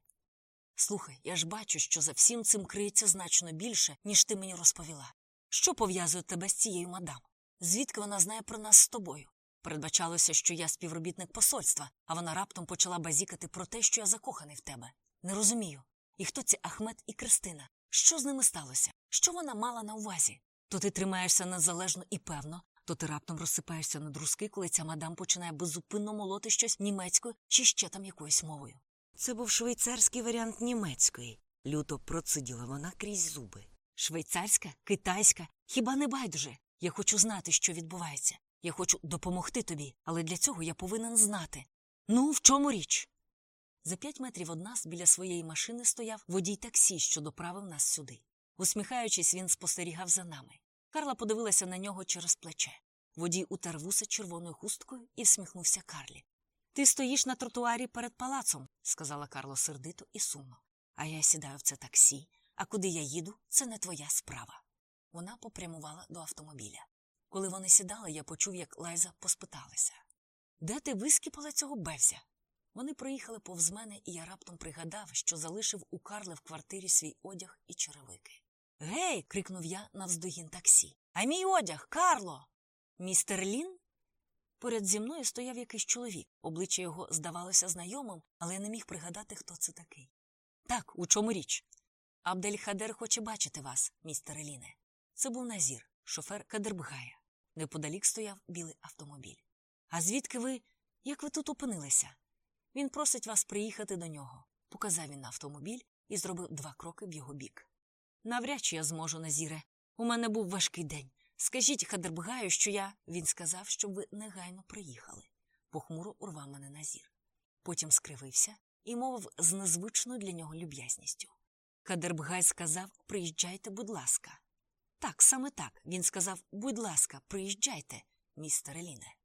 Слухай, я ж бачу, що за всім цим криється значно більше, ніж ти мені розповіла. Що пов'язує тебе з цією мадам? Звідки вона знає про нас з тобою? Передбачалося, що я співробітник посольства, а вона раптом почала базікати про те, що я закоханий в тебе. Не розумію. І хто ці Ахмед і Кристина? Що з ними сталося? Що вона мала на увазі? То ти тримаєшся незалежно і певно, то ти раптом розсипаєшся на друзки, коли ця мадам починає беззупинно молоти щось німецькою чи ще там якоюсь мовою. Це був швейцарський варіант німецької. Люто проциділа вона крізь зуби. Швейцарська, китайська, хіба не байдуже? Я хочу знати, що відбувається. Я хочу допомогти тобі, але для цього я повинен знати. Ну, в чому річ? За п'ять метрів од нас біля своєї машини стояв водій таксі, що доправив нас сюди. Усміхаючись, він спостерігав за нами. Карла подивилася на нього через плече. Водій утер вуса червоною хусткою і всміхнувся Карлі. Ти стоїш на тротуарі перед палацом, сказала Карло сердито і сумно. А я сідаю в це таксі, а куди я їду, це не твоя справа. Вона попрямувала до автомобіля. Коли вони сідали, я почув, як Лайза поспиталася Де ти вискіпала цього бевзя? Вони проїхали повз мене, і я раптом пригадав, що залишив у Карли в квартирі свій одяг і черевики. Гей. крикнув я навздогін таксі. А мій одяг, Карло. Містер Лін? Поряд зі мною стояв якийсь чоловік. Обличчя його здавалося знайомим, але не міг пригадати, хто це такий. Так, у чому річ? Абдельхадер хоче бачити вас, містере Ліне. Це був Назір, шофер Кадербгая. Неподалік стояв білий автомобіль. А звідки ви? Як ви тут опинилися? Він просить вас приїхати до нього. Показав він на автомобіль і зробив два кроки в його бік. Навряд чи я зможу, Назіре. У мене був важкий день. Скажіть Хадербгаю, що я. Він сказав, щоб ви негайно приїхали. Похмуро урвав мене Назір. Потім скривився і мовив з незвичною для нього люб'язністю. Кадербгай сказав Приїжджайте, будь ласка. Так, саме так. Він сказав Будь ласка, приїжджайте, містере Ліне.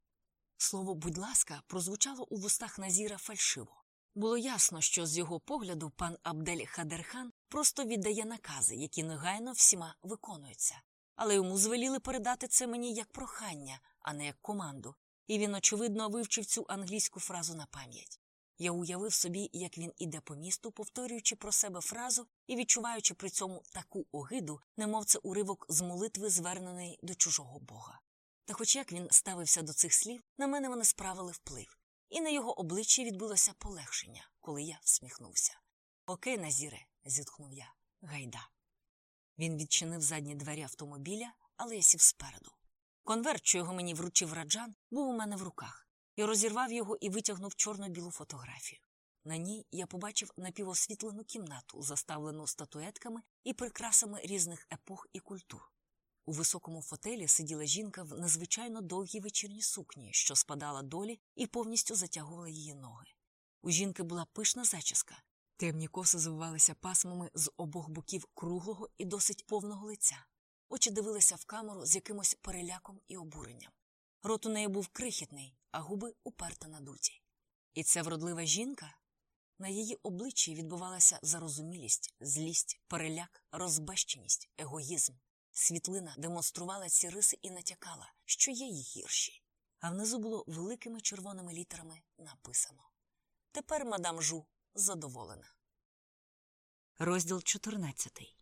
Слово будь ласка прозвучало у вустах Назіра фальшиво. Було ясно, що з його погляду пан Абдель Хадерхан просто віддає накази, які негайно всіма виконуються. Але йому звеліли передати це мені як прохання, а не як команду, і він, очевидно, вивчив цю англійську фразу на пам'ять. Я уявив собі, як він іде по місту, повторюючи про себе фразу і відчуваючи при цьому таку огиду, немов це уривок з молитви, зверненої до чужого бога. Та, хоч як він ставився до цих слів, на мене вони справили вплив, і на його обличчі відбулося полегшення, коли я всміхнувся. Окей, Назіре, зітхнув я, гайда. Він відчинив задні двері автомобіля, але я сів спереду. Конверт, що його мені вручив раджан, був у мене в руках. Я розірвав його і витягнув чорно-білу фотографію. На ній я побачив напівосвітлену кімнату, заставлену статуетками і прикрасами різних епох і культур. У високому фотелі сиділа жінка в незвичайно довгій вечірній сукні, що спадала долі і повністю затягувала її ноги. У жінки була пишна зачіска. Темні коси звивалися пасмами з обох боків круглого і досить повного лиця. Очі дивилися в камеру з якимось переляком і обуренням. Рот у неї був крихітний, а губи уперто надуті. І це вродлива жінка? На її обличчі відбувалася зарозумілість, злість, переляк, розбещеність, егоїзм. Світлина демонструвала ці риси і натякала, що є їй гірші. А внизу було великими червоними літерами написано Тепер мадам Жу задоволена. Розділ 14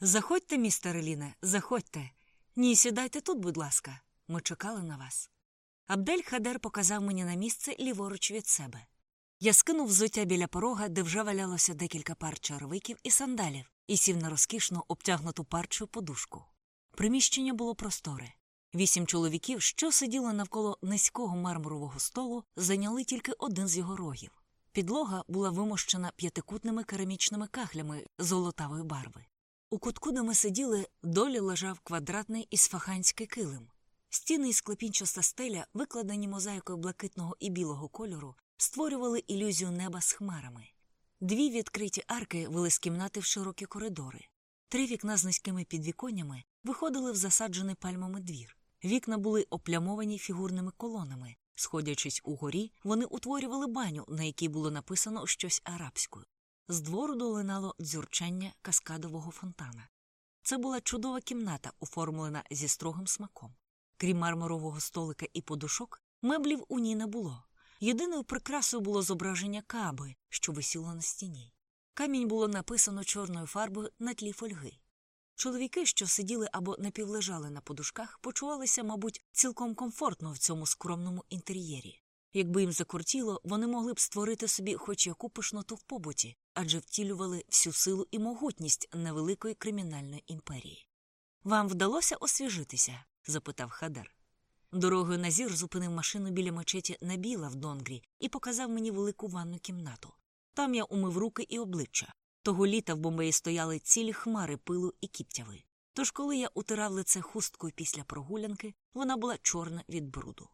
Заходьте, містере Ліне, заходьте. Ні, сідайте тут, будь ласка. Ми чекали на вас. Абдель Хадер показав мені на місце ліворуч від себе. Я скинув взуття біля порога, де вже валялося декілька пар червиків і сандалів, і сів на розкішно обтягнуту парчою подушку. Приміщення було просторе. Вісім чоловіків, що сиділи навколо низького мармурового столу, зайняли тільки один з його рогів. Підлога була вимощена п'ятикутними керамічними кахлями золотавої барви. У кутку, де ми сиділи, долі лежав квадратний ісфаханський килим. Стіни і склепінчаста стеля, викладені мозаїкою блакитного і білого кольору, створювали ілюзію неба з хмарами. Дві відкриті арки вели з кімнати в широкі коридори. Три вікна з низькими підвіконнями виходили в засаджений пальмами двір. Вікна були оплямовані фігурними колонами. Сходячись угорі, вони утворювали баню, на якій було написано щось арабською. З двору долинало дзюрчання каскадового фонтана. Це була чудова кімната, оформлена зі строгим смаком. Крім мармурового столика і подушок, меблів у ній не було. Єдиною прикрасою було зображення каби, що висіло на стіні. Камінь було написано чорною фарбою на тлі фольги. Чоловіки, що сиділи або напівлежали на подушках, почувалися, мабуть, цілком комфортно в цьому скромному інтер'єрі. Якби їм закортіло, вони могли б створити собі хоч яку пишноту в побуті, адже втілювали всю силу і могутність невеликої кримінальної імперії. Вам вдалося освіжитися? запитав Хадар. Дорогою Назір зупинив машину біля мечеті Набіла в Донгрі і показав мені велику ванну кімнату. Там я умив руки і обличчя. Того літа в Бомбеї стояли цілі хмари пилу і кіптяви. Тож, коли я утирав лице хусткою після прогулянки, вона була чорна від бруду.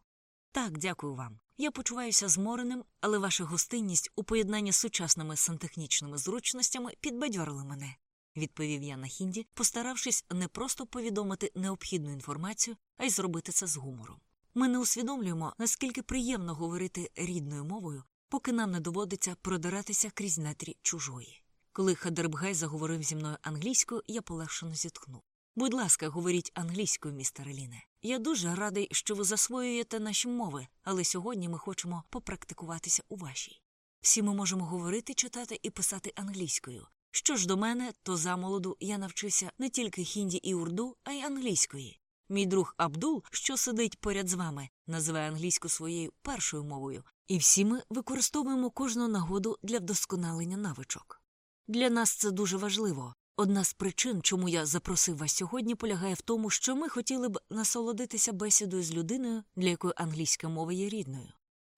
Так, дякую вам. Я почуваюся змореним, але ваша гостинність у поєднанні з сучасними сантехнічними зручностями підбадьорили мене, відповів я на хінді, постаравшись не просто повідомити необхідну інформацію, а й зробити це з гумором. Ми не усвідомлюємо, наскільки приємно говорити рідною мовою, поки нам не доводиться продиратися крізь нетрі чужої. Коли Хадербгай заговорив зі мною англійською, я полегшено зітхнув. Будь ласка, говоріть англійською, містере Ліне. Я дуже радий, що ви засвоюєте наші мови, але сьогодні ми хочемо попрактикуватися у вашій. Всі ми можемо говорити, читати і писати англійською. Що ж до мене, то замолоду я навчився не тільки хінді і урду, а й англійської. Мій друг Абдул, що сидить поряд з вами, називає англійську своєю першою мовою, і всі ми використовуємо кожну нагоду для вдосконалення навичок. Для нас це дуже важливо. Одна з причин, чому я запросив вас сьогодні, полягає в тому, що ми хотіли б насолодитися бесідою з людиною, для якої англійська мова є рідною.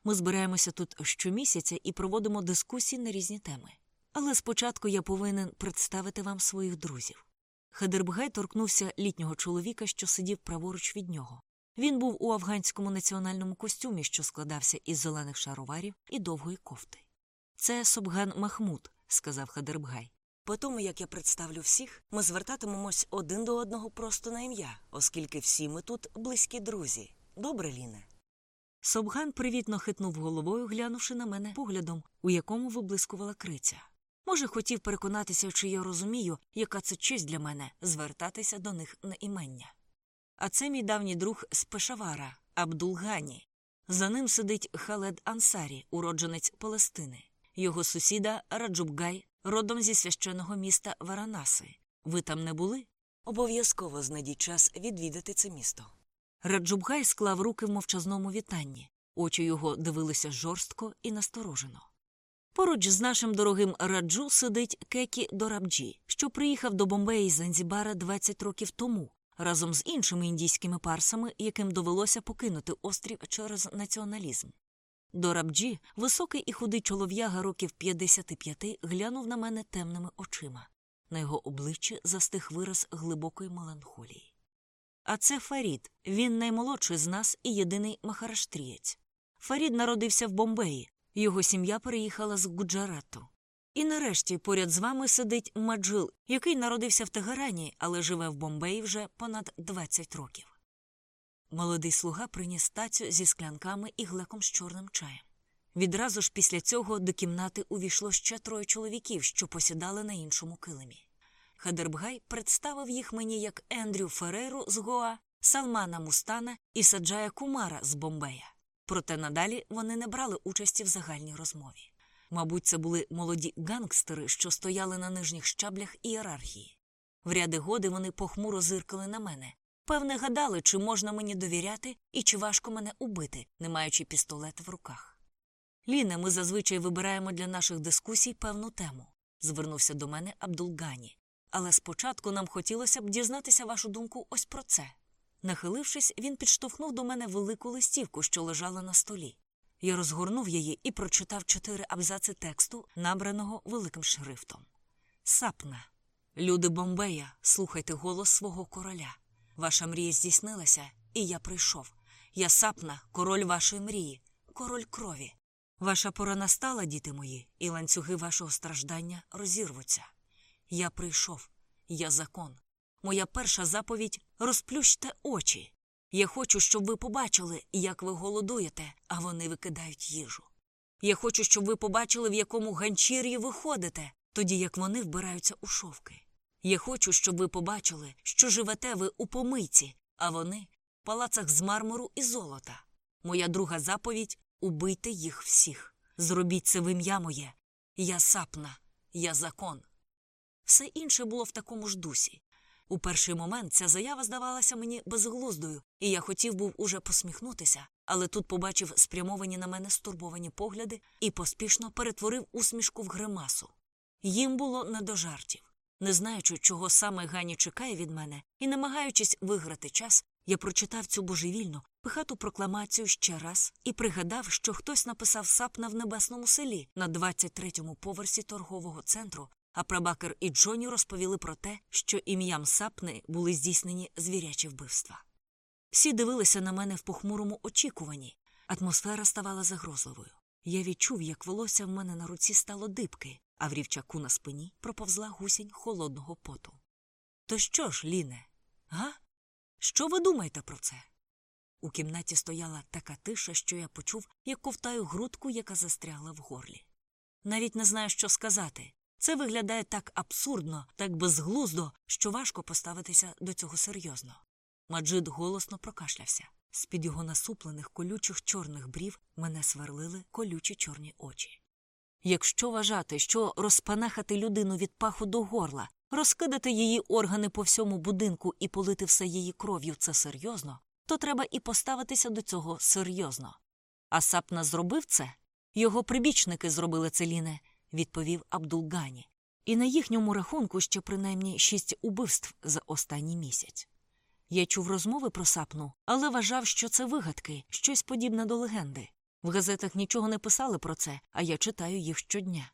Ми збираємося тут щомісяця і проводимо дискусії на різні теми. Але спочатку я повинен представити вам своїх друзів. Хедербгай торкнувся літнього чоловіка, що сидів праворуч від нього. Він був у афганському національному костюмі, що складався із зелених шароварів і довгої кофти. Це Собган Махмуд, сказав Хадербгай. По тому, як я представлю всіх, ми звертатимемось один до одного просто на ім'я, оскільки всі ми тут близькі друзі. Добре, Ліне? Собган привітно хитнув головою, глянувши на мене поглядом, у якому виблискувала криця. Може, хотів переконатися, чи я розумію, яка це честь для мене звертатися до них на імення. А це мій давній друг з Пешавара, Абдулгані. За ним сидить Халед Ансарі, уродженець Палестини, його сусіда Раджубгай, родом зі священного міста Варанаси. Ви там не були? Обов'язково знайдіть час відвідати це місто. Раджубгай склав руки в мовчазному вітанні, очі його дивилися жорстко і насторожено. Поруч з нашим дорогим раджу сидить Кекі Дорабджі, що приїхав до Бомбеї з Занзібара 20 років тому, разом з іншими індійськими парсами, яким довелося покинути острів через націоналізм. Дорабджі, високий і худий чолов'яга років 55, глянув на мене темними очима. На його обличчі застиг вираз глибокої меланхолії. А це Фарід, він наймолодший з нас і єдиний махараштрієць. Фарід народився в Бомбеї, його сім'я переїхала з Гуджарату. І нарешті поряд з вами сидить Маджил, який народився в Тегерані, але живе в Бомбеї вже понад 20 років. Молодий слуга приніс тацю зі склянками і глеком з чорним чаєм. Відразу ж після цього до кімнати увійшло ще троє чоловіків, що посідали на іншому килимі. Хадербгай представив їх мені як Ендрю Ферейру з Гоа, Салмана Мустана і Саджая Кумара з Бомбея. Проте надалі вони не брали участі в загальній розмові. Мабуть, це були молоді гангстери, що стояли на нижніх щаблях ієрархії. В ряди годи вони похмуро зиркали на мене. Певне, гадали, чи можна мені довіряти і чи важко мене убити, не маючи пістолет в руках. Ліне, ми зазвичай вибираємо для наших дискусій певну тему, звернувся до мене Абдулгані. Але спочатку нам хотілося б дізнатися вашу думку ось про це. Нахилившись, він підштовхнув до мене велику листівку, що лежала на столі. Я розгорнув її і прочитав чотири абзаци тексту, набраного великим шрифтом. Сапна. Люди Бомбея, слухайте голос свого короля. Ваша мрія здійснилася, і я прийшов. Я сапна, король вашої мрії, король крові. Ваша пора настала, діти мої, і ланцюги вашого страждання розірвуться. Я прийшов, я закон. Моя перша заповідь розплющте очі. Я хочу, щоб ви побачили, як ви голодуєте, а вони викидають їжу. Я хочу, щоб ви побачили, в якому ганчір'ї ви ходите, тоді як вони вбираються у шовки. Я хочу, щоб ви побачили, що живете ви у помийці, а вони в палацах з мармуру і золота. Моя друга заповідь убийте їх всіх. Зробіть це в ім'я моє. Я сапна, я закон. Все інше було в такому ж дусі. У перший момент ця заява здавалася мені безглуздою, і я хотів був уже посміхнутися, але тут побачив спрямовані на мене стурбовані погляди і поспішно перетворив усмішку в гримасу. Їм було не до жартів. Не знаючи, чого саме Гані чекає від мене, і намагаючись виграти час, я прочитав цю божевільну, пихату прокламацію ще раз і пригадав, що хтось написав сапна в небесному селі на 23-му поверсі торгового центру, а прабакер і Джоні розповіли про те, що ім'ям сапни були здійснені звірячі вбивства. Всі дивилися на мене в похмурому очікуванні. Атмосфера ставала загрозливою. Я відчув, як волосся в мене на руці стало дибки, а в рівчаку на спині проповзла гусінь холодного поту. То що ж, Ліне, га? Що ви думаєте про це? У кімнаті стояла така тиша, що я почув, як ковтаю грудку, яка застрягла в горлі. Навіть не знаю, що сказати. Це виглядає так абсурдно, так безглуздо, що важко поставитися до цього серйозно. Маджид голосно прокашлявся. З під його насуплених колючих чорних брів мене сверлили колючі чорні очі. Якщо вважати, що розпанахати людину від паху до горла, розкидати її органи по всьому будинку і полити все її кров'ю це серйозно, то треба і поставитися до цього серйозно. А Сапна зробив це? Його прибічники зробили це ліне, відповів Абдулгані. І на їхньому рахунку ще принаймні шість убивств за останній місяць. Я чув розмови про сапну, але вважав, що це вигадки, щось подібне до легенди. В газетах нічого не писали про це, а я читаю їх щодня.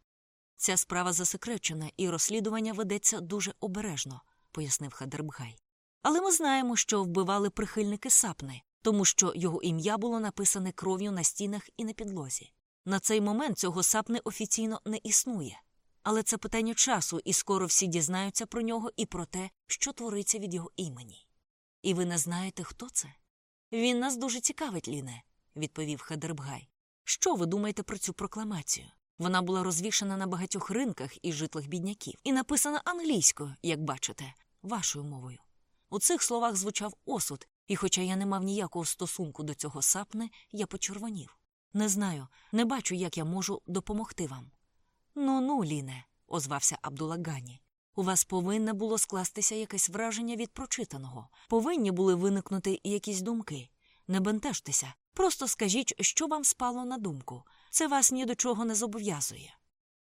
Ця справа засекречена, і розслідування ведеться дуже обережно, пояснив Хадербгай. Але ми знаємо, що вбивали прихильники сапни, тому що його ім'я було написане кров'ю на стінах і на підлозі. На цей момент цього сапни офіційно не існує. Але це питання часу, і скоро всі дізнаються про нього і про те, що твориться від його імені. І ви не знаєте, хто це? Він нас дуже цікавить, Ліне, відповів Хадербгай. Що ви думаєте про цю прокламацію? Вона була розвішана на багатьох ринках і житлах бідняків і написана англійською, як бачите, вашою мовою. У цих словах звучав осуд, і, хоча я не мав ніякого стосунку до цього сапни, я почервонів. Не знаю, не бачу, як я можу допомогти вам. Ну ну, Ліне, озвався Абдулагані. У вас повинне було скластися якесь враження від прочитаного, повинні були виникнути якісь думки. Не бентежтеся, просто скажіть, що вам спало на думку. Це вас ні до чого не зобов'язує.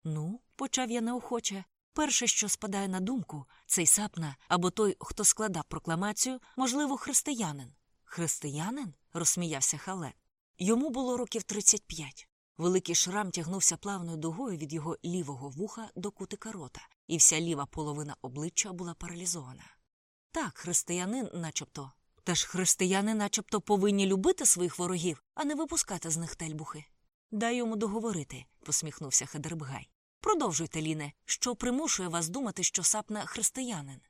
Ну, почав я неохоче. Перше, що спадає на думку, цей сапна або той, хто складав прокламацію, можливо, християнин. Християнин? розсміявся халет. Йому було років 35. Великий шрам тягнувся плавною дугою від його лівого вуха до кутика рота, і вся ліва половина обличчя була паралізована. Так, християнин, начебто. Та ж християни, начебто, повинні любити своїх ворогів, а не випускати з них тельбухи. Дай йому договорити, посміхнувся Хедербгай. Продовжуйте, Ліне, що примушує вас думати, що сапна християнин.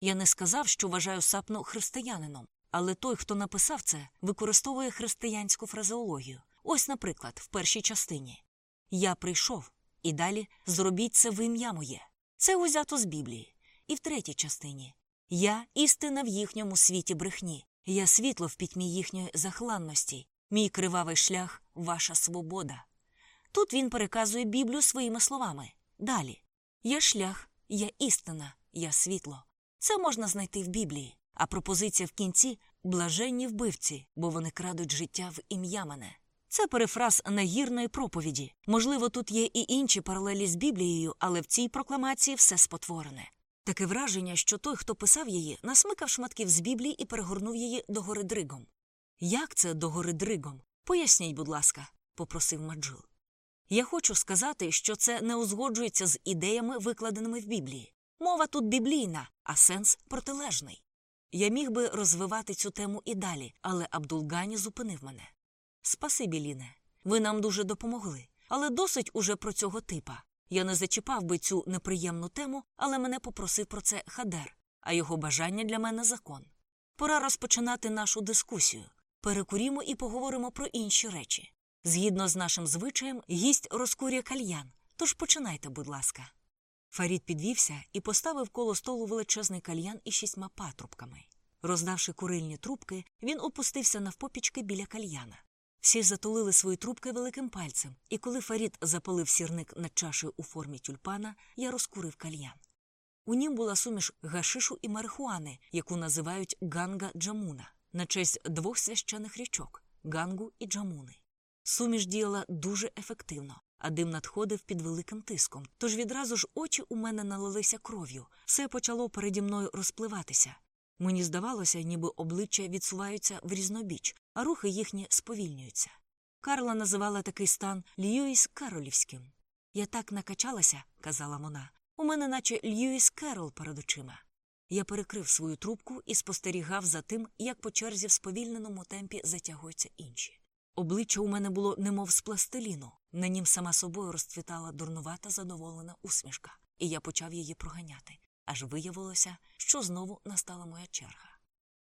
Я не сказав, що вважаю сапну християнином, але той, хто написав це, використовує християнську фразеологію. Ось, наприклад, в першій частині Я прийшов, і далі зробіть це в ім'я моє. Це узято з Біблії. І в третій частині Я істина в їхньому світі брехні, я світло в пітьмі їхньої захланності, мій кривавий шлях ваша свобода. Тут він переказує Біблію своїми словами. Далі Я шлях, я істина, я світло. Це можна знайти в Біблії. А пропозиція в кінці блаженні вбивці, бо вони крадуть життя в ім'я мене. Це перефраз нагірної проповіді. Можливо, тут є і інші паралелі з Біблією, але в цій прокламації все спотворене. Таке враження, що той, хто писав її, насмикав шматків з Біблії і перегорнув її догори дригом. Як це догори дригом? Поясніть, будь ласка, попросив Маджил. Я хочу сказати, що це не узгоджується з ідеями, викладеними в Біблії. Мова тут біблійна, а сенс протилежний. Я міг би розвивати цю тему і далі, але Абдулгані зупинив мене. Спасибі, Ліне. Ви нам дуже допомогли, але досить уже про цього типа. Я не зачіпав би цю неприємну тему, але мене попросив про це Хадер, а його бажання для мене закон. Пора розпочинати нашу дискусію. Перекурімо і поговоримо про інші речі. Згідно з нашим звичаєм, гість розкурює кальян, тож починайте, будь ласка. Фарід підвівся і поставив коло столу величезний кальян із шістьма патрубками. Роздавши курильні трубки, він опустився навпопічки біля кальяна. Всі затулили свої трубки великим пальцем, і коли Фарід запалив сірник над чашею у формі тюльпана, я розкурив кальян. У нім була суміш гашишу і марихуани, яку називають ганга джамуна, на честь двох священих річок гангу і джамуни. Суміш діяла дуже ефективно, а дим надходив під великим тиском. Тож відразу ж очі у мене налилися кров'ю, все почало переді мною розпливатися. Мені здавалося, ніби обличчя відсуваються в різнобіч, а рухи їхні сповільнюються. Карла називала такий стан Льюіс Каролівським. Я так накачалася, казала вона, у мене наче Льюіс Керол перед очима. Я перекрив свою трубку і спостерігав за тим, як по черзі в сповільненому темпі затягуються інші. Обличчя у мене було немов з пластиліну, на нім сама собою розцвітала дурнувата задоволена усмішка, і я почав її проганяти. Аж виявилося, що знову настала моя черга.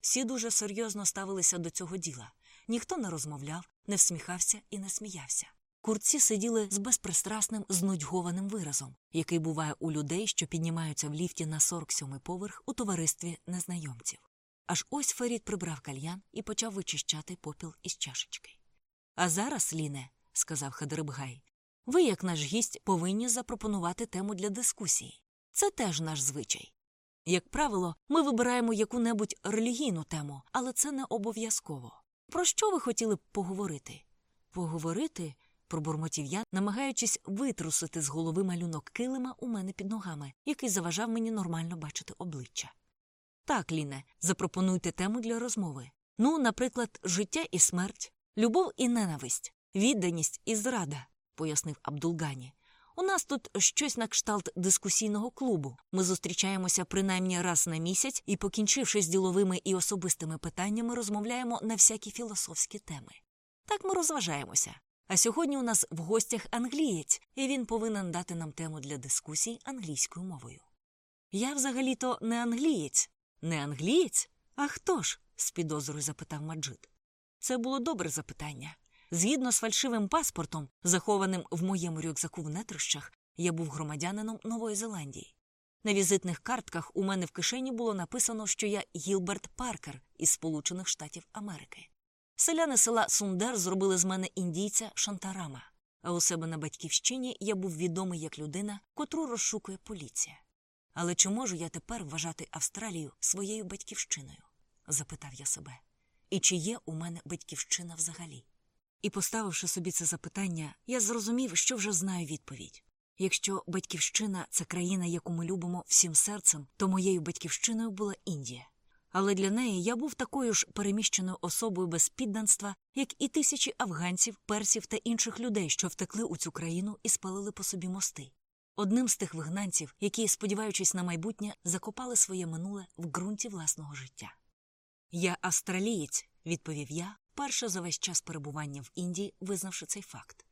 Всі дуже серйозно ставилися до цього діла. Ніхто не розмовляв, не всміхався і не сміявся. Курці сиділи з безпристрасним, знудьгованим виразом, який буває у людей, що піднімаються в ліфті на 47-й поверх у товаристві незнайомців. Аж ось Ферід прибрав кальян і почав вичищати попіл із чашечки. А зараз, Ліне, сказав Хадербгай, ви, як наш гість, повинні запропонувати тему для дискусії. Це теж наш звичай. Як правило, ми вибираємо яку-небудь релігійну тему, але це не обов'язково. Про що ви хотіли б поговорити? Поговорити? пробурмотів я, намагаючись витрусити з голови малюнок килима у мене під ногами, який заважав мені нормально бачити обличчя. Так, Ліне, запропонуйте тему для розмови. Ну, наприклад, життя і смерть, любов і ненависть, відданість і зрада, пояснив Абдулгані. У нас тут щось на кшталт дискусійного клубу. Ми зустрічаємося принаймні раз на місяць і, покінчивши з діловими і особистими питаннями, розмовляємо на всякі філософські теми. Так ми розважаємося. А сьогодні у нас в гостях англієць, і він повинен дати нам тему для дискусій англійською мовою. Я взагалі-то не англієць. Не англієць? А хто ж? з підозрою запитав Маджид. Це було добре запитання. Згідно з фальшивим паспортом, захованим в моєму рюкзаку в нетрищах, я був громадянином Нової Зеландії. На візитних картках у мене в кишені було написано, що я Гілберт Паркер із Сполучених Штатів Америки. Селяни села Сундер зробили з мене індійця Шантарама, а у себе на батьківщині я був відомий як людина, котру розшукує поліція. Але чи можу я тепер вважати Австралію своєю батьківщиною? запитав я себе. І чи є у мене батьківщина взагалі? І, поставивши собі це запитання, я зрозумів, що вже знаю відповідь. Якщо батьківщина це країна, яку ми любимо всім серцем, то моєю батьківщиною була Індія. Але для неї я був такою ж переміщеною особою без підданства, як і тисячі афганців, персів та інших людей, що втекли у цю країну і спалили по собі мости. Одним з тих вигнанців, які, сподіваючись на майбутнє, закопали своє минуле в ґрунті власного життя. Я австралієць, відповів я, перше за весь час перебування в Індії, визнавши цей факт.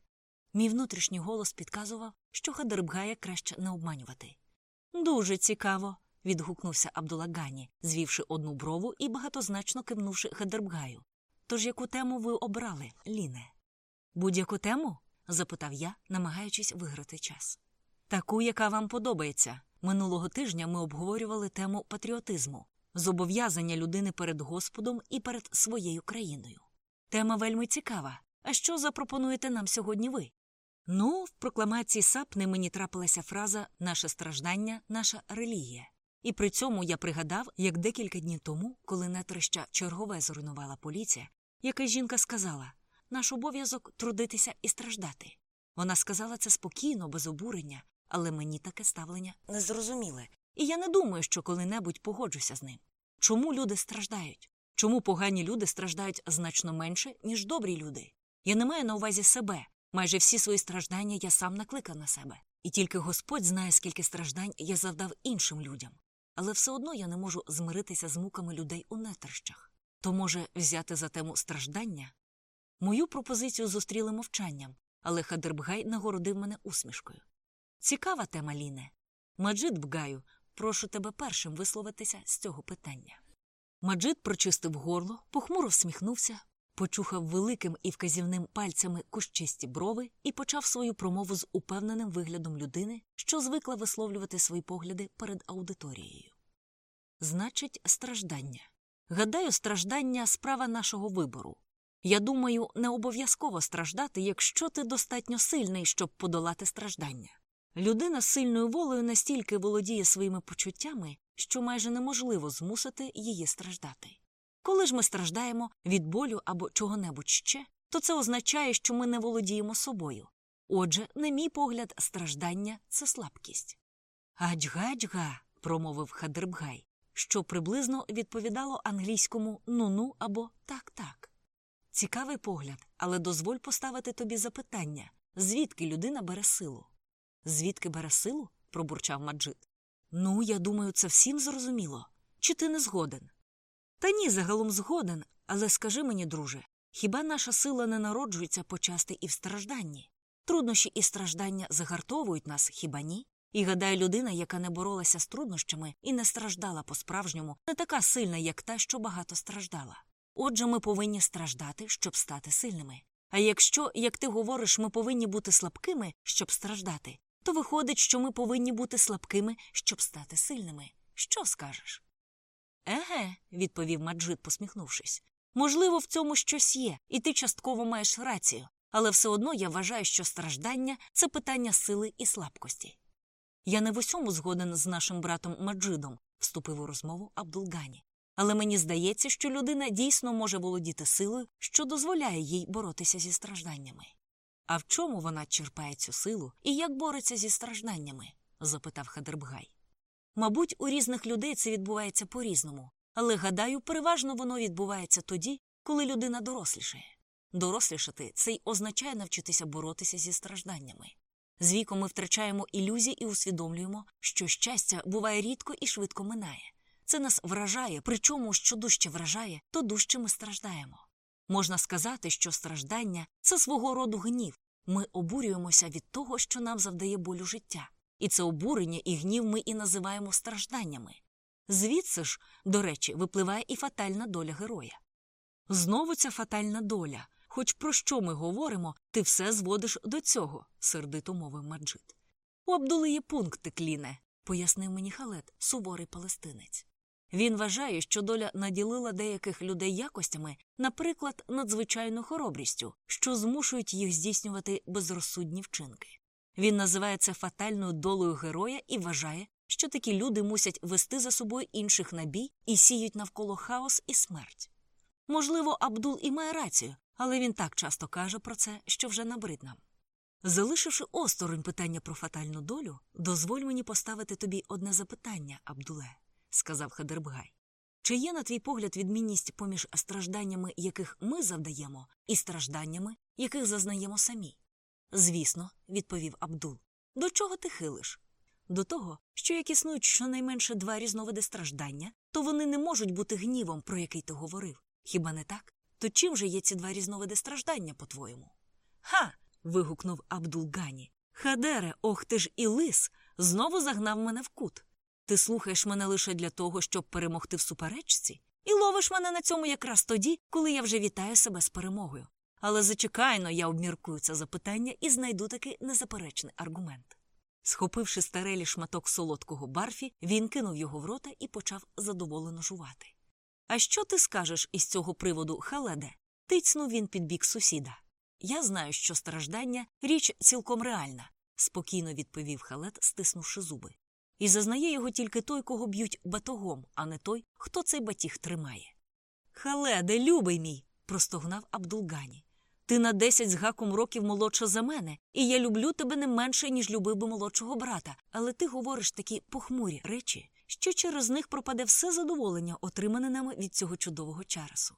Мій внутрішній голос підказував, що Хадербгая краще не обманювати. Дуже цікаво. відгукнувся Абдулагані, звівши одну брову і багатозначно кивнувши Хадербгаю. Тож яку тему ви обрали, Ліне? Будь-яку тему? запитав я, намагаючись виграти час. Таку, яка вам подобається. Минулого тижня ми обговорювали тему патріотизму, зобов'язання людини перед Господом і перед своєю країною. Тема вельми цікава. А що запропонуєте нам сьогодні ви? Ну, в прокламації Сапни мені трапилася фраза Наше страждання, наша релігія. І при цьому я пригадав, як декілька днів тому, коли нетрища чергове зруйнувала поліція, якась жінка сказала наш обов'язок трудитися і страждати. Вона сказала це спокійно, без обурення, але мені таке ставлення незрозуміле, і я не думаю, що коли-небудь погоджуся з ним. Чому люди страждають? Чому погані люди страждають значно менше, ніж добрі люди? Я не маю на увазі себе. Майже всі свої страждання я сам накликав на себе, і тільки Господь знає, скільки страждань я завдав іншим людям. Але все одно я не можу змиритися з муками людей у нетрищах. То може взяти за тему страждання? Мою пропозицію зустріли мовчанням, але Хадербгай нагородив мене усмішкою. Цікава тема, Ліне. Маджид Бгаю, прошу тебе першим висловитися з цього питання. Маджид прочистив горло, похмуро всміхнувся, почухав великим і вказівним пальцями кущисті брови і почав свою промову з упевненим виглядом людини, що звикла висловлювати свої погляди перед аудиторією. Значить, страждання. Гадаю, страждання справа нашого вибору. Я думаю, не обов'язково страждати, якщо ти достатньо сильний, щоб подолати страждання. Людина з сильною волею настільки володіє своїми почуттями, що майже неможливо змусити її страждати. Коли ж ми страждаємо від болю або чого-небудь ще, то це означає, що ми не володіємо собою. Отже, на мій погляд, страждання це слабкість. Гаджга-джга, промовив Хадербгай, що приблизно відповідало англійському ну-ну або так-так. Цікавий погляд, але дозволь поставити тобі запитання звідки людина бере силу? Звідки бере силу? пробурчав Маджид. Ну, я думаю, це всім зрозуміло. Чи ти не згоден? Та ні, загалом згоден, але скажи мені, друже, хіба наша сила не народжується почасти і в стражданні? Труднощі і страждання загартовують нас, хіба ні? І гадаю, людина, яка не боролася з труднощами і не страждала по-справжньому, не така сильна, як та, що багато страждала. Отже, ми повинні страждати, щоб стати сильними. А якщо, як ти говориш, ми повинні бути слабкими, щоб страждати, то виходить, що ми повинні бути слабкими, щоб стати сильними. Що скажеш? Еге, відповів Маджид, посміхнувшись. Можливо, в цьому щось є, і ти частково маєш рацію, але все одно я вважаю, що страждання це питання сили і слабкості. Я не в усьому згоден з нашим братом Маджидом, вступив у розмову Абдулгані. Але мені здається, що людина дійсно може володіти силою, що дозволяє їй боротися зі стражданнями. А в чому вона черпає цю силу і як бореться зі стражданнями? запитав Хадербгай. Мабуть, у різних людей це відбувається по різному, але гадаю, переважно воно відбувається тоді, коли людина дорослішає. Дорослішати це й означає навчитися боротися зі стражданнями. З віком ми втрачаємо ілюзії і усвідомлюємо, що щастя буває рідко і швидко минає. Це нас вражає, причому що дужче вражає, то дужче ми страждаємо. Можна сказати, що страждання це свого роду гнів. Ми обурюємося від того, що нам завдає болю життя. І це обурення і гнів ми і називаємо стражданнями. Звідси ж, до речі, випливає і фатальна доля героя. Знову ця фатальна доля. Хоч про що ми говоримо, ти все зводиш до цього, сердито мовив Маджид. У Абдули є пункти, кліне, пояснив мені халет, суворий палестинець. Він вважає, що доля наділила деяких людей якостями, наприклад, надзвичайну хоробрістю, що змушують їх здійснювати безрозсудні вчинки. Він називає це фатальною долею героя і вважає, що такі люди мусять вести за собою інших на бій і сіють навколо хаос і смерть. Можливо, Абдул і має рацію, але він так часто каже про це, що вже набрид нам. Залишивши осторонь питання про фатальну долю, дозволь мені поставити тобі одне запитання, Абдуле, сказав Хадербгай. Чи є, на твій погляд, відмінність поміж стражданнями, яких ми завдаємо, і стражданнями, яких зазнаємо самі? Звісно, відповів Абдул. До чого ти хилиш? До того, що як існують щонайменше два різновиди страждання, то вони не можуть бути гнівом, про який ти говорив. Хіба не так? То чим же є ці два різновиди страждання, по-твоєму? Ха. вигукнув Абдул Гані. Хадере, ох ти ж і лис, знову загнав мене в кут. Ти слухаєш мене лише для того, щоб перемогти в суперечці, і ловиш мене на цьому якраз тоді, коли я вже вітаю себе з перемогою. Але зачекайно я обміркую це запитання і знайду таки незаперечний аргумент. Схопивши старелі шматок солодкого барфі, він кинув його в рота і почав задоволено жувати. А що ти скажеш із цього приводу, халеде? Тицнув він під бік сусіда. Я знаю, що страждання річ цілком реальна, спокійно відповів халет, стиснувши зуби. І зазнає його тільки той, кого б'ють батогом, а не той, хто цей батіг тримає. Халеде, любий мій, простогнав Абдулгані. Ти на десять з гаком років молодша за мене, і я люблю тебе не менше, ніж любив би молодшого брата, але ти говориш такі похмурі речі, що через них пропаде все задоволення, отримане нами від цього чудового часу.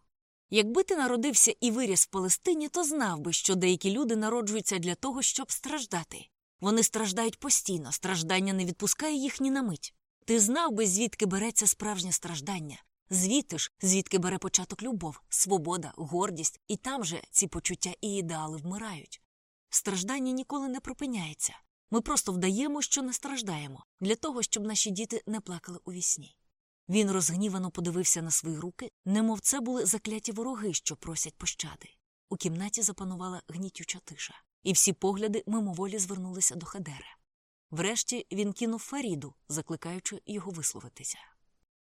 Якби ти народився і виріс в Палестині, то знав би, що деякі люди народжуються для того, щоб страждати. Вони страждають постійно, страждання не відпускає їх ні на мить. Ти знав би, звідки береться справжнє страждання, звідти ж, звідки бере початок любов, свобода, гордість, і там же ці почуття і ідеали вмирають. Страждання ніколи не припиняється. Ми просто вдаємо, що не страждаємо, для того, щоб наші діти не плакали у вісні. Він розгнівано подивився на свої руки, немов це були закляті вороги, що просять пощади. У кімнаті запанувала гнітюча тиша, і всі погляди мимоволі звернулися до Хадера. Врешті він кинув Фаріду, закликаючи його висловитися.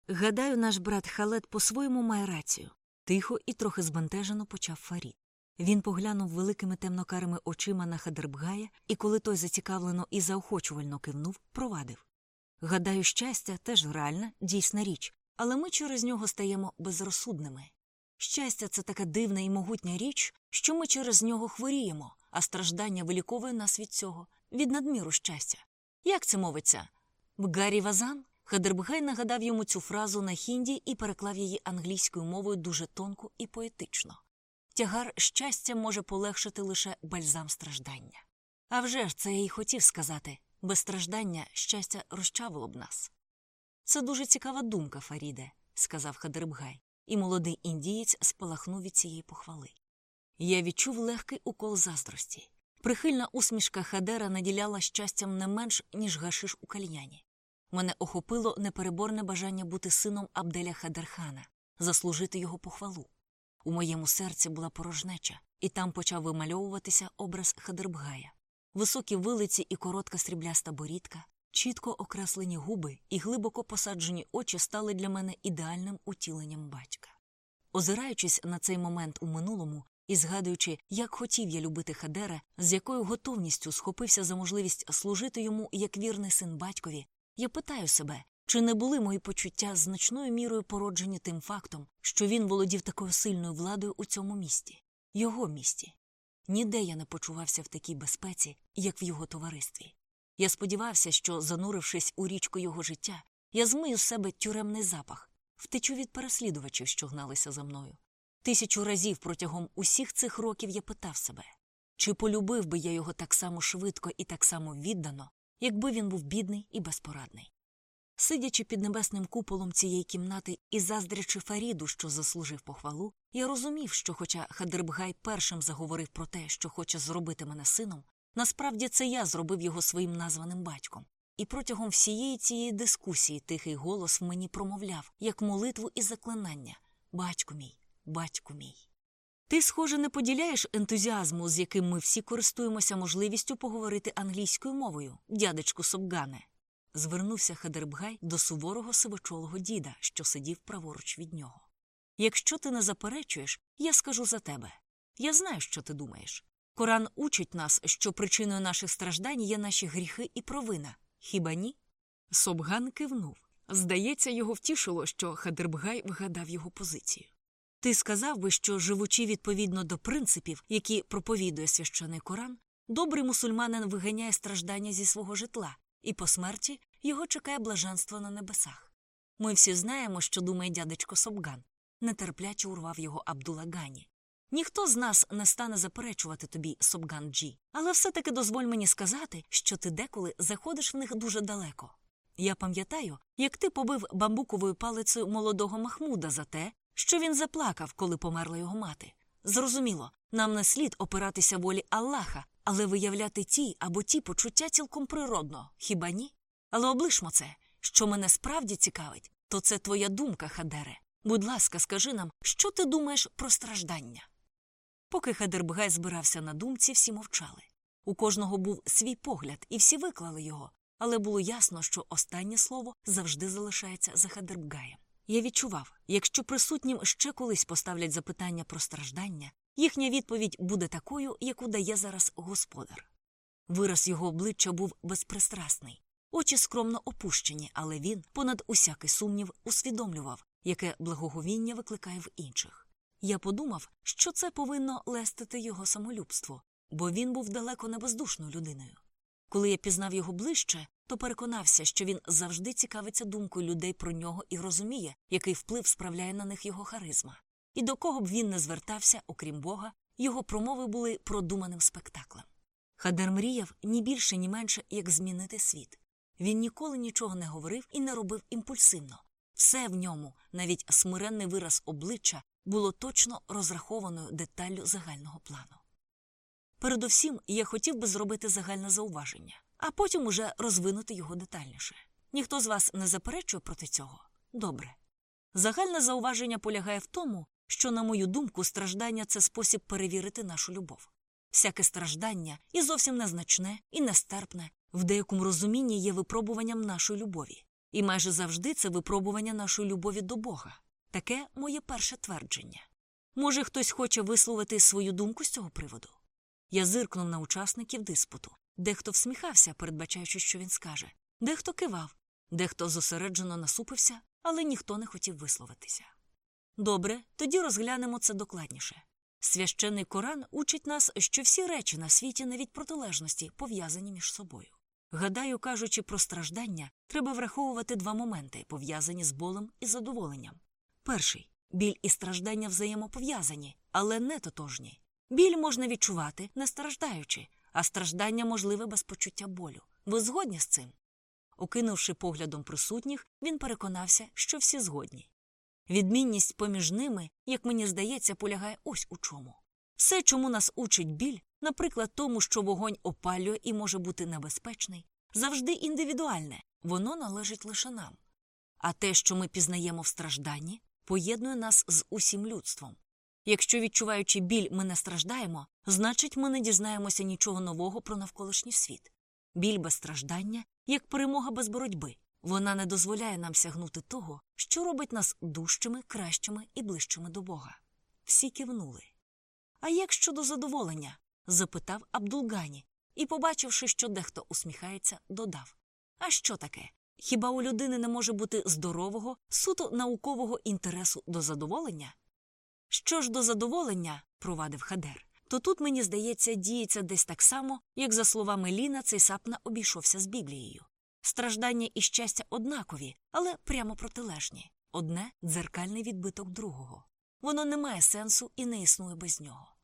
Гадаю, наш брат Халет по-своєму має рацію. Тихо і трохи збентежено почав Фарід. Він поглянув великими темнокарими очима на Хадербгая, і коли той зацікавлено і заохочувально кивнув, провадив. Гадаю, щастя теж реальна, дійсна річ, але ми через нього стаємо безрозсудними. Щастя це така дивна і могутня річ, що ми через нього хворіємо, а страждання виліковує нас від цього, від надміру щастя. Як це мовиться? Гаррі Вазан? Хадербгай нагадав йому цю фразу на хінді і переклав її англійською мовою дуже тонко і поетично. Тягар щастя може полегшити лише бальзам страждання. А вже ж це я й хотів сказати без страждання щастя розчавило б нас. Це дуже цікава думка, Фаріде, сказав Хадербгай, і молодий індієць спалахнув від цієї похвали. Я відчув легкий укол заздрості. Прихильна усмішка Хадера наділяла щастям не менш, ніж гашиш у кальяні. Мене охопило непереборне бажання бути сином Абделя Хадерхана, заслужити його похвалу. У моєму серці була порожнеча, і там почав вимальовуватися образ Хадербгая. Високі вилиці і коротка срібляста борідка, чітко окреслені губи і глибоко посаджені очі стали для мене ідеальним утіленням батька. Озираючись на цей момент у минулому і згадуючи, як хотів я любити Хадера, з якою готовністю схопився за можливість служити йому як вірний син батькові, я питаю себе, чи не були мої почуття значною мірою породжені тим фактом, що він володів такою сильною владою у цьому місті, його місті. Ніде я не почувався в такій безпеці, як в його товаристві. Я сподівався, що, занурившись у річку його життя, я змию з себе тюремний запах, втечу від переслідувачів, що гналися за мною. Тисячу разів протягом усіх цих років я питав себе, чи полюбив би я його так само швидко і так само віддано, якби він був бідний і безпорадний. Сидячи під небесним куполом цієї кімнати і заздрячи Фаріду, що заслужив похвалу, я розумів, що, хоча Хадербгай першим заговорив про те, що хоче зробити мене сином, насправді це я зробив його своїм названим батьком. І протягом всієї цієї дискусії тихий голос в мені промовляв, як молитву і заклинання Батьку мій, батьку мій. Ти, схоже, не поділяєш ентузіазму, з яким ми всі користуємося можливістю поговорити англійською мовою, дядечку Собгане. Звернувся Хадербгай до суворого сивочолого діда, що сидів праворуч від нього. Якщо ти не заперечуєш, я скажу за тебе. Я знаю, що ти думаєш. Коран учить нас, що причиною наших страждань є наші гріхи і провина. Хіба ні? Собган кивнув. Здається, його втішило, що Хадербгай вгадав його позицію. Ти сказав би, що, живучи відповідно до принципів, які проповідує священий Коран, добрий мусульманин виганяє страждання зі свого житла, і по смерті його чекає блаженство на небесах. Ми всі знаємо, що думає дядечко Собган, нетерпляче урвав його Абдулагані. Ніхто з нас не стане заперечувати тобі, Собган Джі, але все-таки дозволь мені сказати, що ти деколи заходиш в них дуже далеко. Я пам'ятаю, як ти побив бамбуковою палицею молодого Махмуда за те, що він заплакав, коли померла його мати. Зрозуміло, нам не слід опиратися волі Аллаха, але виявляти ті або ті почуття цілком природно, хіба ні? Але облишмо це, що мене справді цікавить, то це твоя думка, Хадере. Будь ласка, скажи нам, що ти думаєш про страждання? Поки Хадербгай збирався на думці, всі мовчали. У кожного був свій погляд, і всі виклали його, але було ясно, що останнє слово завжди залишається за Хадербгаєм. Я відчував, якщо присутнім ще колись поставлять запитання про страждання, їхня відповідь буде такою, яку дає зараз господар. Вираз його обличчя був безпристрасний, очі скромно опущені, але він, понад усякий сумнів, усвідомлював, яке благоговіння викликає в інших. Я подумав, що це повинно лестити його самолюбство, бо він був далеко не бездушною людиною. Коли я пізнав його ближче, то переконався, що він завжди цікавиться думкою людей про нього і розуміє, який вплив справляє на них його харизма. І до кого б він не звертався, окрім Бога, його промови були продуманим спектаклем. Хадер мріяв ні більше, ні менше, як змінити світ. Він ніколи нічого не говорив і не робив імпульсивно. Все в ньому, навіть смиренний вираз обличчя, було точно розрахованою деталлю загального плану. Передусім, я хотів би зробити загальне зауваження, а потім уже розвинути його детальніше. Ніхто з вас не заперечує проти цього? Добре. Загальне зауваження полягає в тому, що, на мою думку, страждання це спосіб перевірити нашу любов. Всяке страждання і зовсім незначне, і нестерпне, в деякому розумінні є випробуванням нашої любові. І майже завжди це випробування нашої любові до Бога. Таке моє перше твердження. Може, хтось хоче висловити свою думку з цього приводу? Я зиркнув на учасників диспуту. Дехто всміхався, передбачаючи, що він скаже, дехто кивав, дехто зосереджено насупився, але ніхто не хотів висловитися. Добре, тоді розглянемо це докладніше. Священний Коран учить нас, що всі речі на світі, навіть протилежності, пов'язані між собою. Гадаю, кажучи про страждання, треба враховувати два моменти, пов'язані з болем і задоволенням. Перший біль і страждання взаємопов'язані, але не тотожні. Біль можна відчувати, не страждаючи, а страждання можливе без почуття болю. Ви згодні з цим? Окинувши поглядом присутніх, він переконався, що всі згодні. Відмінність поміж ними, як мені здається, полягає ось у чому. Все, чому нас учить біль, наприклад, тому, що вогонь опалює і може бути небезпечний, завжди індивідуальне, воно належить лише нам. А те, що ми пізнаємо в стражданні, поєднує нас з усім людством. Якщо, відчуваючи біль, ми не страждаємо, значить, ми не дізнаємося нічого нового про навколишній світ. Біль без страждання, як перемога без боротьби, вона не дозволяє нам сягнути того, що робить нас дужчими, кращими і ближчими до Бога. Всі кивнули. А як щодо задоволення? запитав Абдулгані і, побачивши, що дехто усміхається, додав А що таке? Хіба у людини не може бути здорового, суто наукового інтересу до задоволення? Що ж до задоволення, провадив Хадер, то тут, мені здається, діється десь так само, як за словами Ліна, цей сапна обійшовся з Біблією. Страждання і щастя однакові, але прямо протилежні одне дзеркальний відбиток другого. Воно не має сенсу і не існує без нього.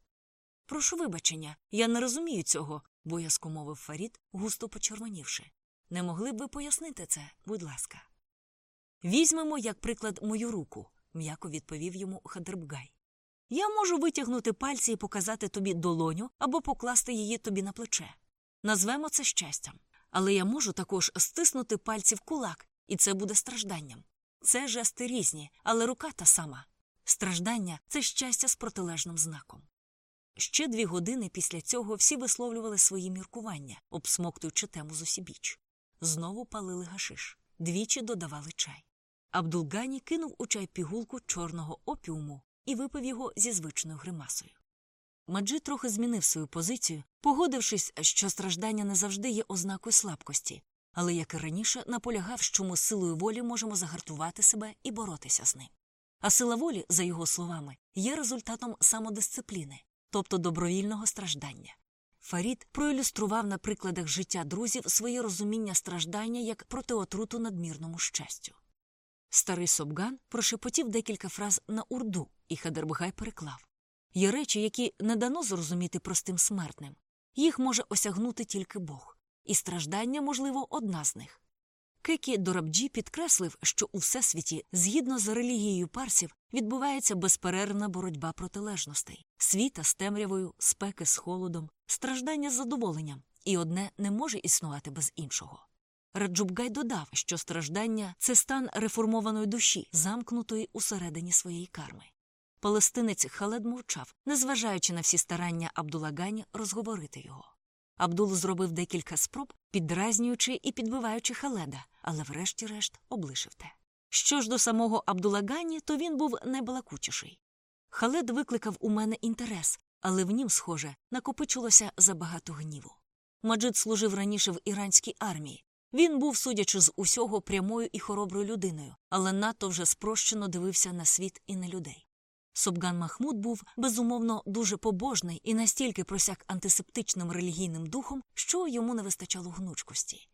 Прошу вибачення, я не розумію цього, боязко мовив Фарід, густо почервонівши. Не могли б ви пояснити це, будь ласка. Візьмемо, як приклад, мою руку, м'яко відповів йому Хадербгай. Я можу витягнути пальці і показати тобі долоню або покласти її тобі на плече. Назвемо це щастям. Але я можу також стиснути пальці в кулак, і це буде стражданням. Це жести різні, але рука та сама. Страждання це щастя з протилежним знаком. Ще дві години після цього всі висловлювали свої міркування, обсмоктуючи тему зусібіч. Знову палили гашиш, двічі додавали чай. Абдулгані кинув у чай пігулку чорного опіуму і випив його зі звичною гримасою. Маджи трохи змінив свою позицію, погодившись, що страждання не завжди є ознакою слабкості, але, як і раніше, наполягав, що ми силою волі можемо загартувати себе і боротися з ним. А сила волі, за його словами, є результатом самодисципліни, тобто добровільного страждання. Фарід проілюстрував на прикладах життя друзів своє розуміння страждання як протиотруту надмірному щастю. Старий Собган прошепотів декілька фраз на урду, і Хадербгай переклав. Є речі, які не дано зрозуміти простим смертним. Їх може осягнути тільки Бог, і страждання, можливо, одна з них. Кекі Дорабджі підкреслив, що у всесвіті, згідно з релігією парсів, відбувається безперервна боротьба протилежностей світа з темрявою, спеки з холодом, страждання з задоволенням, і одне не може існувати без іншого. Раджубгай додав, що страждання це стан реформованої душі, замкнутої усередині своєї карми. Палестинець Халед мовчав, незважаючи на всі старання Абдулагані розговорити його. Абдул зробив декілька спроб, піддразнюючи і підбиваючи Халеда, але врешті-решт облишив те. Що ж до самого Абдулагані, то він був найбалакучіший. Халед викликав у мене інтерес, але в нім, схоже, накопичилося забагато гніву. Маджид служив раніше в іранській армії. Він був, судячи з усього, прямою і хороброю людиною, але надто вже спрощено дивився на світ і на людей. Собган Махмуд був, безумовно, дуже побожний і настільки просяк антисептичним релігійним духом, що йому не вистачало гнучкості.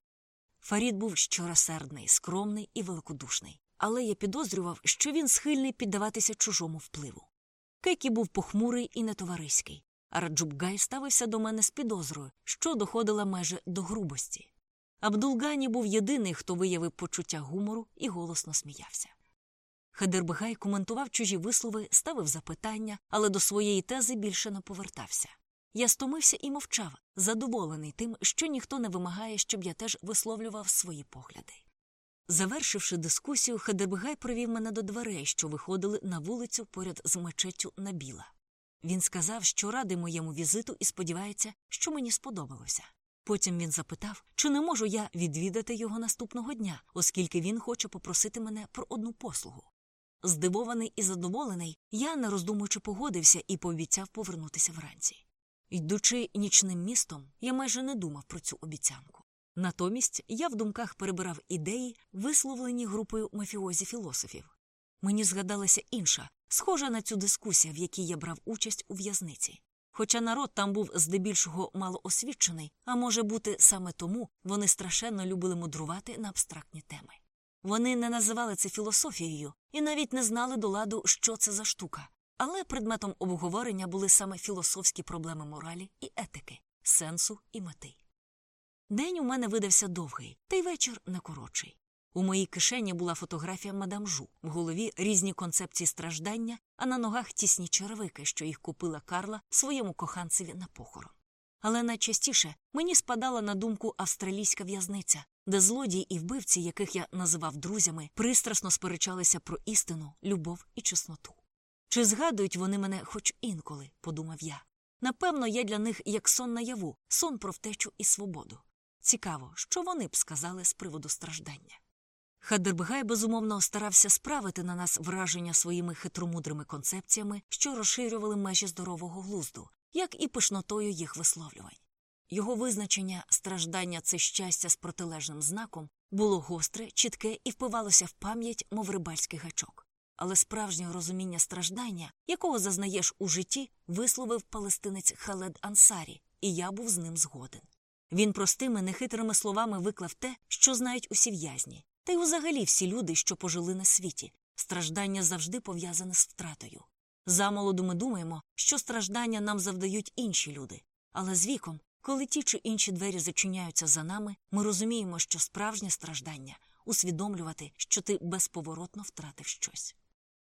Фарід був щоросердний, скромний і великодушний, але я підозрював, що він схильний піддаватися чужому впливу. Кейкі був похмурий і нетовариський, а Раджубгай ставився до мене з підозрою, що доходила майже до грубості. Абдулгані був єдиний, хто виявив почуття гумору і голосно сміявся. Хедербгай коментував чужі вислови, ставив запитання, але до своєї тези більше не повертався. Я стомився і мовчав, задоволений тим, що ніхто не вимагає, щоб я теж висловлював свої погляди. Завершивши дискусію, Хедербгай провів мене до дверей, що виходили на вулицю поряд з мечеттю Набіла. Він сказав, що радий моєму візиту і сподівається, що мені сподобалося. Потім він запитав, чи не можу я відвідати його наступного дня, оскільки він хоче попросити мене про одну послугу. Здивований і задоволений, я, не роздумуючи, погодився і пообіцяв повернутися вранці. Йдучи нічним містом, я майже не думав про цю обіцянку. Натомість я в думках перебирав ідеї, висловлені групою мафіозі філософів. Мені згадалася інша, схожа на цю дискусія, в якій я брав участь у в'язниці. Хоча народ там був здебільшого малоосвічений, а може бути, саме тому вони страшенно любили мудрувати на абстрактні теми. Вони не називали це філософією і навіть не знали до ладу, що це за штука. Але предметом обговорення були саме філософські проблеми моралі і етики, сенсу і мети. День у мене видався довгий, та й вечір не коротший. У моїй кишені була фотографія мадам Жу, в голові різні концепції страждання, а на ногах тісні черевики, що їх купила Карла своєму коханцеві на похорон. Але найчастіше мені спадала на думку австралійська в'язниця, де злодії і вбивці, яких я називав друзями, пристрасно сперечалися про істину, любов і чесноту. Чи згадують вони мене хоч інколи, подумав я. Напевно, я для них як сон наяву, сон про втечу і свободу. Цікаво, що вони б сказали з приводу страждання. Хадербгай, безумовно, старався справити на нас враження своїми хитромудрими концепціями, що розширювали межі здорового глузду, як і пишнотою їх висловлювань. Його визначення страждання це щастя з протилежним знаком було гостре, чітке і впивалося в пам'ять, мов рибальський гачок. Але справжнє розуміння страждання, якого зазнаєш у житті, висловив палестинець Халед Ансарі, і я був з ним згоден. Він простими, нехитрими словами виклав те, що знають усі в'язні, та й взагалі всі люди, що пожили на світі. Страждання завжди пов'язане з втратою. Замолоду ми думаємо, що страждання нам завдають інші люди, але з віком, коли ті чи інші двері зачиняються за нами, ми розуміємо, що справжнє страждання усвідомлювати, що ти безповоротно втратив щось.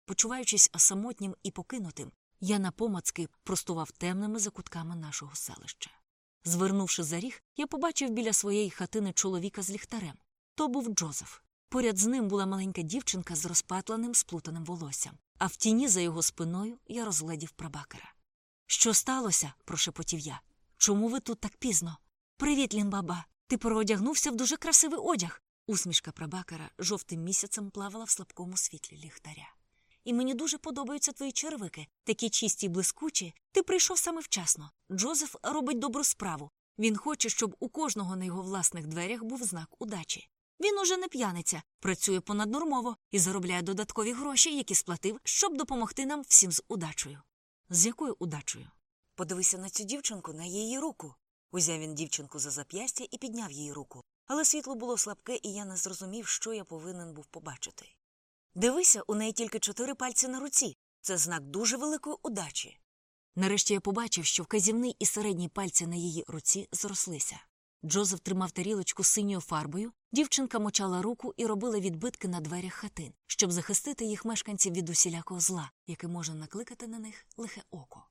Почуваючись самотнім і покинутим, я напомацки простував темними закутками нашого селища. Звернувши за ріг, я побачив біля своєї хатини чоловіка з ліхтарем. То був Джозеф. Поряд з ним була маленька дівчинка з розпатленим сплутаним волоссям, а в тіні за його спиною я розгледів прабакера. Що сталося? прошепотів я. Чому ви тут так пізно? Привіт, лімбаба. Ти переодягнувся в дуже красивий одяг. Усмішка прабакера жовтим місяцем плавала в слабкому світлі ліхтаря. І мені дуже подобаються твої червики, такі чисті й блискучі. Ти прийшов саме вчасно. Джозеф робить добру справу. Він хоче, щоб у кожного на його власних дверях був знак удачі. Він уже не п'яниця, працює понаднормово і заробляє додаткові гроші, які сплатив, щоб допомогти нам всім з удачею. З якою удачею? Подивися на цю дівчинку на її руку. Узяв він дівчинку за зап'ястя і підняв її руку. Але світло було слабке, і я не зрозумів, що я повинен був побачити. Дивися, у неї тільки чотири пальці на руці. Це знак дуже великої удачі. Нарешті я побачив, що вказівний і середній пальці на її руці зрослися. Джозеф тримав тарілочку синьою фарбою, дівчинка мочала руку і робила відбитки на дверях хатин, щоб захистити їх мешканців від усілякого зла, яке може накликати на них лихе око.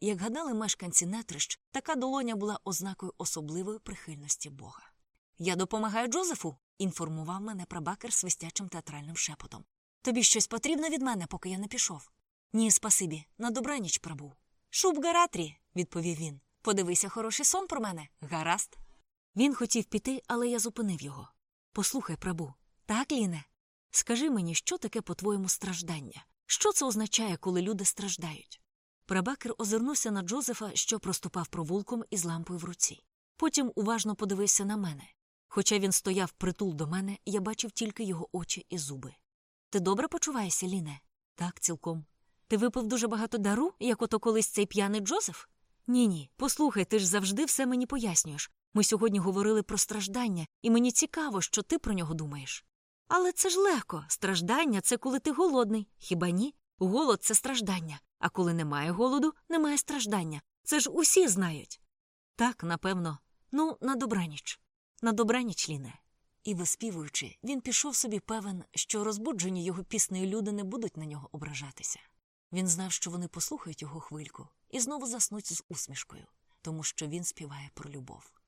Як гадали мешканці нетрищ, така долоня була ознакою особливої прихильності Бога. Я допомагаю Джозефу, інформував мене прабакер свистячим театральним шепотом. Тобі щось потрібно від мене, поки я не пішов. Ні, спасибі, на добраніч прабу. Шуб гаратрі, відповів він. Подивися хороший сон про мене. Гаразд. Він хотів піти, але я зупинив його. Послухай, прабу. Так, Ліне? Скажи мені, що таке, по-твоєму, страждання? Що це означає, коли люди страждають? Прабакер озирнувся на Джозефа, що проступав провулком із лампою в руці. Потім уважно подивився на мене. Хоча він стояв притул до мене, я бачив тільки його очі і зуби. Ти добре почуваєшся, Ліне? Так, цілком. Ти випив дуже багато дару, як ото колись цей п'яний Джозеф? Ні, ні. Послухай, ти ж завжди все мені пояснюєш. Ми сьогодні говорили про страждання, і мені цікаво, що ти про нього думаєш. Але це ж легко. Страждання це коли ти голодний. Хіба ні? Голод це страждання. А коли немає голоду, немає страждання. Це ж усі знають. Так, напевно. Ну, на добраніч. На добраніч, Ліне. І виспівуючи, він пішов собі певен, що розбуджені його піснею люди не будуть на нього ображатися. Він знав, що вони послухають його хвильку і знову заснуть з усмішкою, тому що він співає про любов.